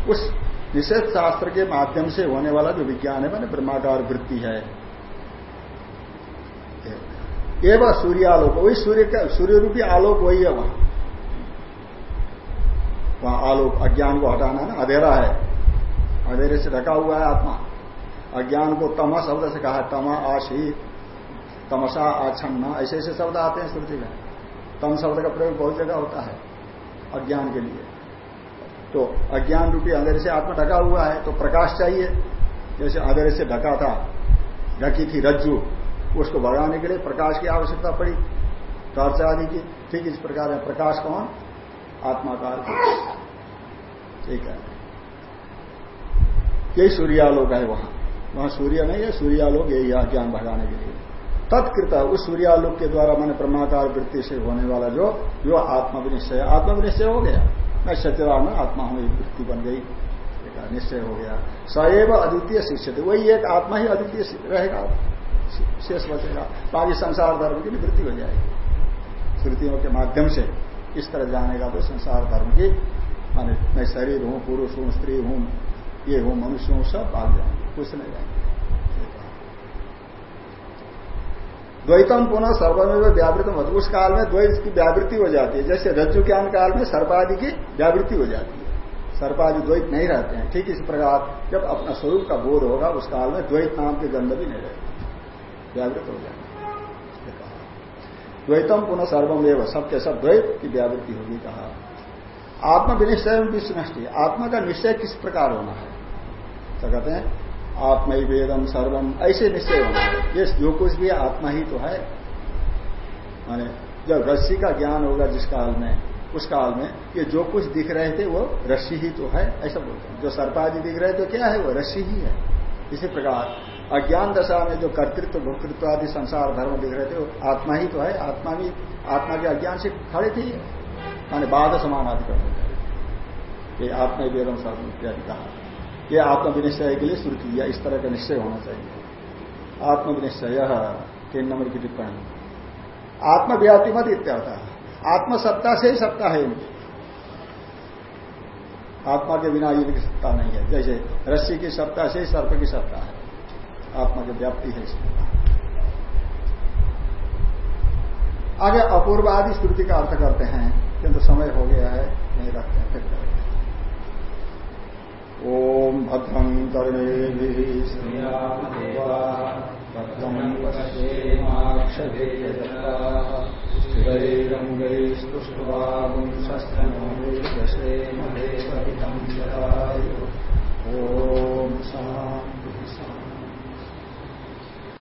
उस निषेध शास्त्र के माध्यम से होने वाला जो विज्ञान है, मैंने ब्रह्माकार वृत्ति है। एवं सूर्यालोक वही सूर्य का, सूर्य रूपी आलोक वही है वहाँ। वहाँ आलोक, अज्ञान को हटाना ना, अधेरा है। अधेरे से ढका हुआ है आत्मा। अज्ञान को तमा शब्द से कहा तमा आशी तमसा आछन्ना ऐसे ऐसे शब्द आते हैं श्रुति में। तम शब्द का प्रयोग बहुत जगह होता है, अज्ञान के लिए। तो अज्ञान रूपी अंधेरे से आत्मा ढका हुआ है तो प्रकाश चाहिए। जैसे अंधेरे से ढका था, ढकी थी रज्जु उसको भगाने के लिए प्रकाश की आवश्यकता पड़ी। टॉर्च आदि की। ठीक इस प्रकार है। प्रकाश कौन? आत्माकार ठीक है। यही सूर्यालोक है वहाँ। वहाँ सूर्य नहीं है। सूर्यालोक यही है ज्ञान भगाने के लिए। तत्कृत उस सूर्यालोक के द्वारा मैंने ब्रह्माकार वृत्ति से होने वाला जो जो आत्मविनिश्चय आत्मविनिश्चय हो गया। मैं सत्यवान आत्मा हूँ वृत्ति बन गई। निश्चय हो गया। सएव अद्वितीय शिक्षित वही एक आत्मा ही अद्वितीय रहेगा शेष बचेगा बाकी संसार धर्म की निवृत्ति हो जाएगी। श्रुतियों के माध्यम से इस तरह जानेगा तो संसार धर्म की, माने मैं शरीर हूँ, पुरुष हूँ, स्त्री हूँ, ये हूँ, मनुष्य हूँ, सब भाग जाएँगे। कुछ नहीं जाएँगे। द्वैतम पुनः सर्वमेव व्यावृतम। होती उस काल में द्वैत की व्यावृत्ति हो जाती है। जैसे रज्जु ज्ञान काल में सर्पादि की व्यावृत्ति हो जाती है। सर्पादि द्वैत नहीं रहते हैं। ठीक इस प्रकार जब अपना स्वरूप का बोध होगा, उस काल में द्वैत नाम के गंध भी नहीं रहते। व्यावृत हो जाएँगे द्वैतम पुनः सर्वमेव सबके सब द्वैत की व्यावृत्ति होगी कहा। आत्म विनिश्चय विष्णष्टि आत्मा का निश्चय किस प्रकार होना है? क्या कहते हैं आत्मा वेदम सर्वम, ऐसे निश्चय होना है। ये जो कुछ भी आत्मा ही तो है। माने जब रस्सी का ज्ञान होगा जिस काल में, उस काल में, ये जो कुछ दिख रहे थे वो रस्सी ही तो है, ऐसा बोलते हैं। जो सर्पादि दिख रहे तो क्या है वो रस्सी ही है। इसी प्रकार अज्ञान दशा में जो कर्तृत्व, भोक्तृत्व आदि संसार धर्म दिख रहे थे आत्मा ही तो है। आत्मा भी, आत्मा के अज्ञान से खड़े थे माने बाद समान आदि कर ये आत्मा वेदम सर्व इत्यादि कहा ये आत्मविनिश्चय के लिए शुरू किया। इस तरह का निश्चय होना चाहिए। आत्मविनिश्चय तीन नंबर की टिप्पणी। आत्मव्याप्ति मत इत्यर्थ आत्मसत्ता से ही सत्ता है इनकी। आत्मा के बिना इनकी सत्ता नहीं है। जैसे रस्सी की सत्ता से ही सर्प की सत्ता है। आत्मा की व्याप्ति है इसमें। आगे अपूर्व आदि स्मृति का अर्थ करते हैं किंतु समय हो गया है नहीं रखते हैं फिर करेंगे ओम भद्रं कर्णे जरायु। ॐ शान्तिः